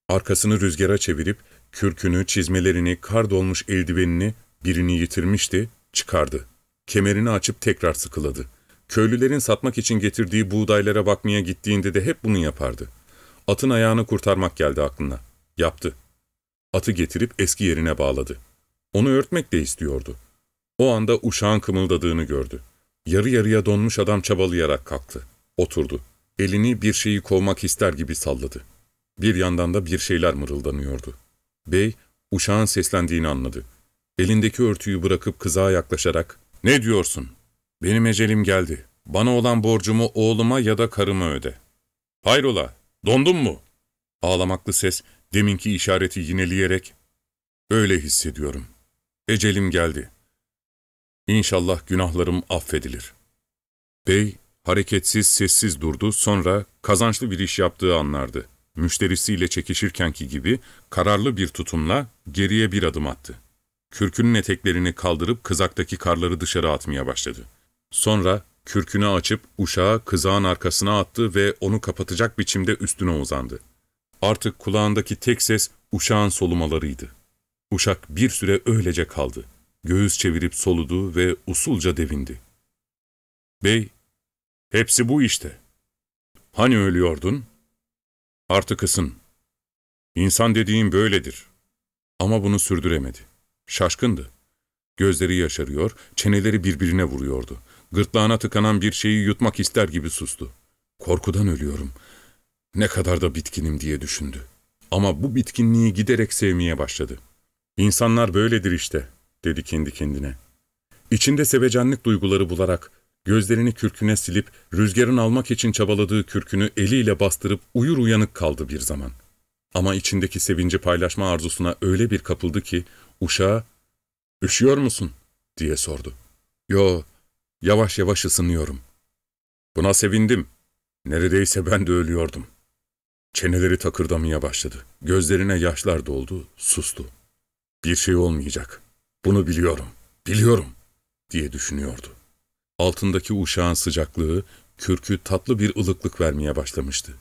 Arkasını rüzgara çevirip kürkünü, çizmelerini, kar dolmuş eldivenini birini yitirmişti, çıkardı. Kemerini açıp tekrar sıkıladı. Köylülerin satmak için getirdiği buğdaylara bakmaya gittiğinde de hep bunu yapardı. Atın ayağını kurtarmak geldi aklına. Yaptı. Atı getirip eski yerine bağladı. Onu örtmek de istiyordu. O anda uşağın kımıldadığını gördü. Yarı yarıya donmuş adam çabalayarak kalktı. Oturdu. Elini bir şeyi kovmak ister gibi salladı. Bir yandan da bir şeyler mırıldanıyordu. Bey, uşağın seslendiğini anladı. Elindeki örtüyü bırakıp kızağa yaklaşarak, ''Ne diyorsun? Benim ecelim geldi. Bana olan borcumu oğluma ya da karıma öde.'' ''Hayrola, dondun mu?'' Ağlamaklı ses, deminki işareti yineleyerek, ''Öyle hissediyorum. Ecelim geldi. İnşallah günahlarım affedilir.'' Bey, hareketsiz, sessiz durdu, sonra kazançlı bir iş yaptığı anlardı müşterisiyle çekişirkenki gibi kararlı bir tutumla geriye bir adım attı. Kürkünün eteklerini kaldırıp kızaktaki karları dışarı atmaya başladı. Sonra kürkünü açıp uşağı kızağın arkasına attı ve onu kapatacak biçimde üstüne uzandı. Artık kulağındaki tek ses uşağın solumalarıydı. Uşak bir süre öylece kaldı. Göğüs çevirip soludu ve usulca devindi. Bey, hepsi bu işte. Hani ölüyordun? Artık ısın. İnsan dediğin böyledir. Ama bunu sürdüremedi. Şaşkındı. Gözleri yaşarıyor, çeneleri birbirine vuruyordu. Gırtlağına tıkanan bir şeyi yutmak ister gibi sustu. Korkudan ölüyorum. Ne kadar da bitkinim diye düşündü. Ama bu bitkinliği giderek sevmeye başladı. İnsanlar böyledir işte, dedi kendi kendine. İçinde sevecenlik duyguları bularak, gözlerini kürküne silip, rüzgarın almak için çabaladığı kürkünü eliyle bastırıp uyur uyanık kaldı bir zaman. Ama içindeki sevinci paylaşma arzusuna öyle bir kapıldı ki, uşağa, ''Üşüyor musun?'' diye sordu. ''Yo, yavaş yavaş ısınıyorum.'' Buna sevindim. Neredeyse ben de ölüyordum. Çeneleri takırdamaya başladı. Gözlerine yaşlar doldu, sustu. Bir şey olmayacak. Bunu biliyorum, biliyorum diye düşünüyordu. Altındaki uşağın sıcaklığı, kürkü tatlı bir ılıklık vermeye başlamıştı.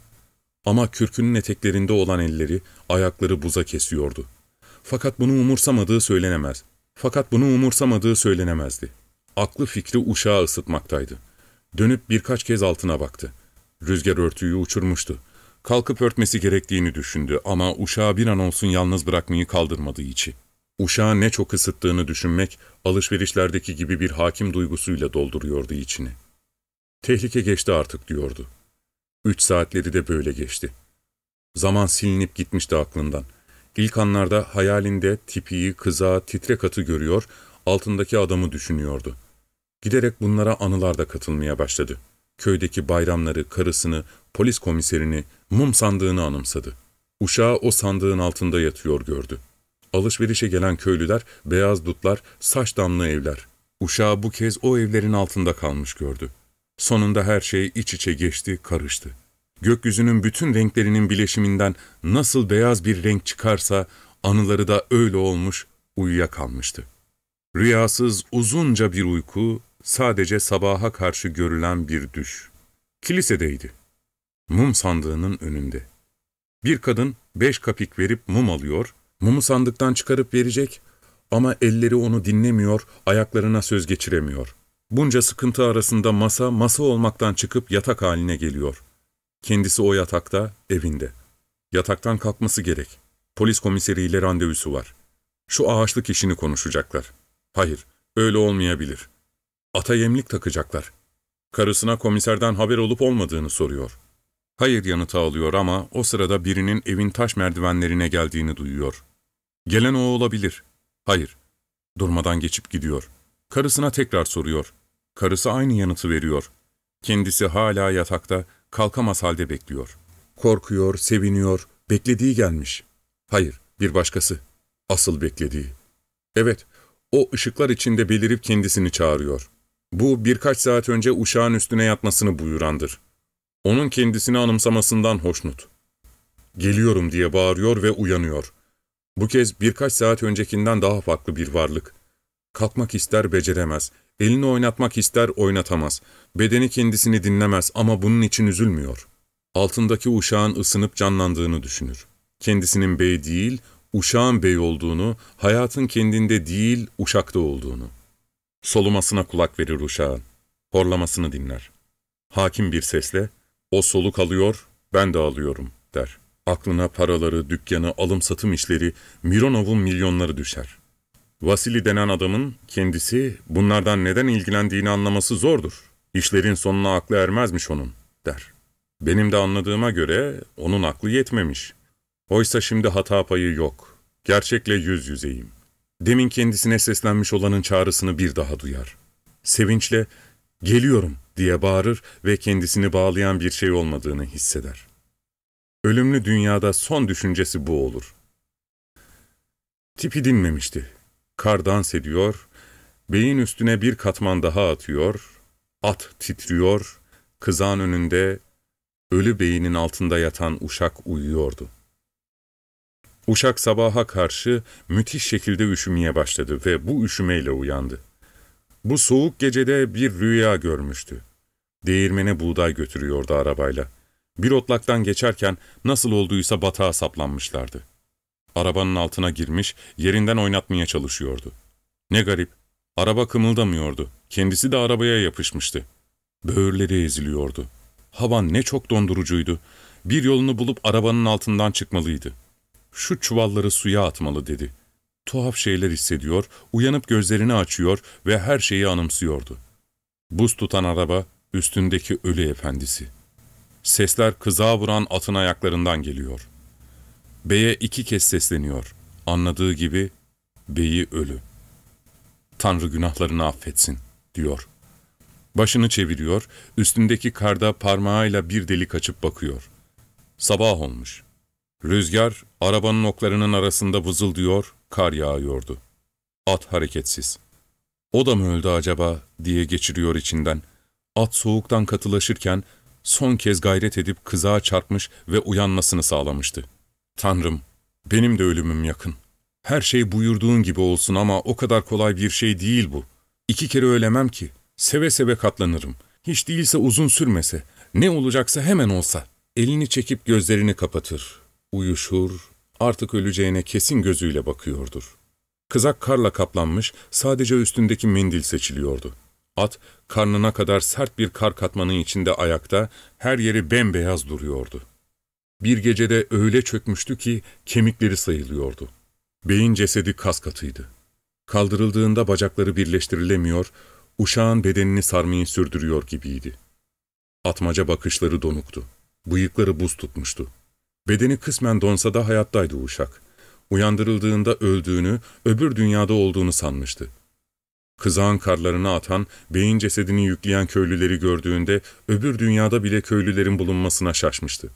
Ama kürkünün eteklerinde olan elleri, ayakları buza kesiyordu. Fakat bunu umursamadığı söylenemez. Fakat bunu umursamadığı söylenemezdi. Aklı fikri uşağı ısıtmaktaydı. Dönüp birkaç kez altına baktı. Rüzgar örtüyü uçurmuştu. Kalkıp örtmesi gerektiğini düşündü ama uşağı bir an olsun yalnız bırakmayı kaldırmadığı içi. Uşağı ne çok ısıttığını düşünmek, alışverişlerdeki gibi bir hakim duygusuyla dolduruyordu içini. Tehlike geçti artık diyordu. Üç saatleri de böyle geçti. Zaman silinip gitmişti aklından. İlk anlarda hayalinde tipiyi, kıza, titrek atı görüyor, altındaki adamı düşünüyordu. Giderek bunlara anılar da katılmaya başladı. Köydeki bayramları, karısını, polis komiserini, mum sandığını anımsadı. Uşağı o sandığın altında yatıyor gördü. Alışverişe gelen köylüler, beyaz dutlar, saç damlı evler. Uşağı bu kez o evlerin altında kalmış gördü. Sonunda her şey iç içe geçti, karıştı. Gökyüzünün bütün renklerinin bileşiminden nasıl beyaz bir renk çıkarsa, anıları da öyle olmuş, uyuyakalmıştı. Rüyasız uzunca bir uyku, sadece sabaha karşı görülen bir düş. Kilisedeydi. Mum sandığının önünde. Bir kadın beş kapik verip mum alıyor, mumu sandıktan çıkarıp verecek ama elleri onu dinlemiyor, ayaklarına söz geçiremiyor. Bunca sıkıntı arasında masa, masa olmaktan çıkıp yatak haline geliyor. Kendisi o yatakta, evinde. Yataktan kalkması gerek. Polis komiseriyle randevusu var. Şu ağaçlık işini konuşacaklar. Hayır, öyle olmayabilir. Ata yemlik takacaklar. Karısına komiserden haber olup olmadığını soruyor. Hayır yanıtı alıyor ama o sırada birinin evin taş merdivenlerine geldiğini duyuyor. Gelen o olabilir. Hayır. Durmadan geçip gidiyor. Karısına tekrar soruyor. Karısı aynı yanıtı veriyor. Kendisi hala yatakta, kalkamaz halde bekliyor. Korkuyor, seviniyor, beklediği gelmiş. Hayır, bir başkası. Asıl beklediği. Evet, o ışıklar içinde belirip kendisini çağırıyor. Bu birkaç saat önce uşağın üstüne yatmasını buyurandır. Onun kendisini anımsamasından hoşnut. Geliyorum diye bağırıyor ve uyanıyor. Bu kez birkaç saat öncekinden daha farklı bir varlık. Kalkmak ister beceremez, elini oynatmak ister oynatamaz. Bedeni kendisini dinlemez ama bunun için üzülmüyor. Altındaki uşağın ısınıp canlandığını düşünür. Kendisinin bey değil, uşağın bey olduğunu, hayatın kendinde değil, uşakta olduğunu. Solumasına kulak verir uşağın. Horlamasını dinler. Hakim bir sesle, o soluk alıyor, ben de alıyorum, der. Aklına paraları, dükkanı, alım-satım işleri, Mironov'un milyonları düşer. Vasili denen adamın kendisi bunlardan neden ilgilendiğini anlaması zordur. İşlerin sonuna aklı ermezmiş onun, der. Benim de anladığıma göre onun aklı yetmemiş. Oysa şimdi hata payı yok. Gerçekle yüz yüzeyim. Demin kendisine seslenmiş olanın çağrısını bir daha duyar. Sevinçle, geliyorum diye bağırır ve kendisini bağlayan bir şey olmadığını hisseder. Ölümlü dünyada son düşüncesi bu olur. Tipi dinmemişti. Kar dans ediyor, beyin üstüne bir katman daha atıyor, at titriyor, kızağın önünde, ölü beyinin altında yatan uşak uyuyordu. Uşak sabaha karşı müthiş şekilde üşümeye başladı ve bu üşümeyle uyandı. Bu soğuk gecede bir rüya görmüştü. Değirmene buğday götürüyordu arabayla. Bir otlaktan geçerken nasıl olduysa batağa saplanmışlardı. Arabanın altına girmiş, yerinden oynatmaya çalışıyordu. Ne garip, araba kımıldamıyordu. Kendisi de arabaya yapışmıştı. Böğürleri eziliyordu. Hava ne çok dondurucuydu. Bir yolunu bulup arabanın altından çıkmalıydı. Şu çuvalları suya atmalı dedi. Tuhaf şeyler hissediyor, uyanıp gözlerini açıyor ve her şeyi anımsıyordu. Buz tutan araba, üstündeki ölü efendisi. Sesler kızağa vuran atın ayaklarından geliyor. Beye iki kez sesleniyor. Anladığı gibi, beyi ölü. Tanrı günahlarını affetsin, diyor. Başını çeviriyor, üstündeki karda parmağıyla bir delik açıp bakıyor. Sabah olmuş. Rüzgar, arabanın oklarının arasında vızıldıyor, kar yağıyordu. At hareketsiz. O da mı öldü acaba diye geçiriyor içinden. At soğuktan katılaşırken son kez gayret edip kızağa çarpmış ve uyanmasını sağlamıştı. Tanrım, benim de ölümüm yakın. Her şey buyurduğun gibi olsun ama o kadar kolay bir şey değil bu. İki kere ölemem ki. Seve seve katlanırım. Hiç değilse uzun sürmese. Ne olacaksa hemen olsa. Elini çekip gözlerini kapatır. Uyuşur. Artık öleceğine kesin gözüyle bakıyordur. Kızak karla kaplanmış, sadece üstündeki mendil seçiliyordu. At, karnına kadar sert bir kar katmanın içinde ayakta, her yeri bembeyaz duruyordu. Bir gecede öyle çökmüştü ki kemikleri sayılıyordu. Beyin cesedi kas katıydı. Kaldırıldığında bacakları birleştirilemiyor, uşağın bedenini sarmayı sürdürüyor gibiydi. Atmaca bakışları donuktu. Bıyıkları buz tutmuştu. Bedeni kısmen donsa da hayattaydı uşak. Uyandırıldığında öldüğünü, öbür dünyada olduğunu sanmıştı. Kızağın karlarına atan, beyin cesedini yükleyen köylüleri gördüğünde öbür dünyada bile köylülerin bulunmasına şaşmıştı.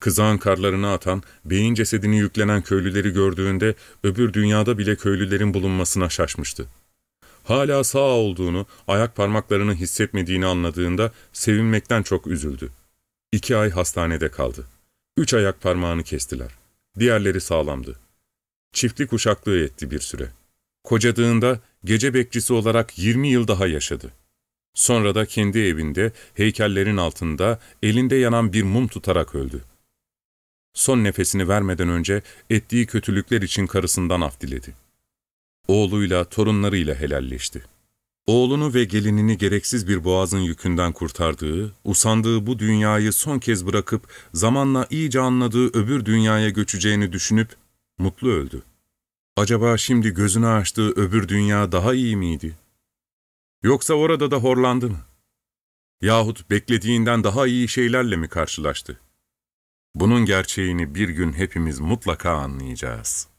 Kızağın karlarına atan, beyin cesedini yüklenen köylüleri gördüğünde öbür dünyada bile köylülerin bulunmasına şaşmıştı. Hala sağ olduğunu, ayak parmaklarını hissetmediğini anladığında sevinmekten çok üzüldü. İki ay hastanede kaldı. Üç ayak parmağını kestiler. Diğerleri sağlamdı. Çiftlik uşaklığı etti bir süre. Kocadığında gece bekçisi olarak 20 yıl daha yaşadı. Sonra da kendi evinde, heykellerin altında, elinde yanan bir mum tutarak öldü. Son nefesini vermeden önce ettiği kötülükler için karısından af diledi. Oğluyla, torunlarıyla helalleşti. Oğlunu ve gelinini gereksiz bir boğazın yükünden kurtardığı, usandığı bu dünyayı son kez bırakıp zamanla iyice anladığı öbür dünyaya göçeceğini düşünüp mutlu öldü. Acaba şimdi gözünü açtığı öbür dünya daha iyi miydi? Yoksa orada da horlandı mı? Yahut beklediğinden daha iyi şeylerle mi karşılaştı? Bunun gerçeğini bir gün hepimiz mutlaka anlayacağız.''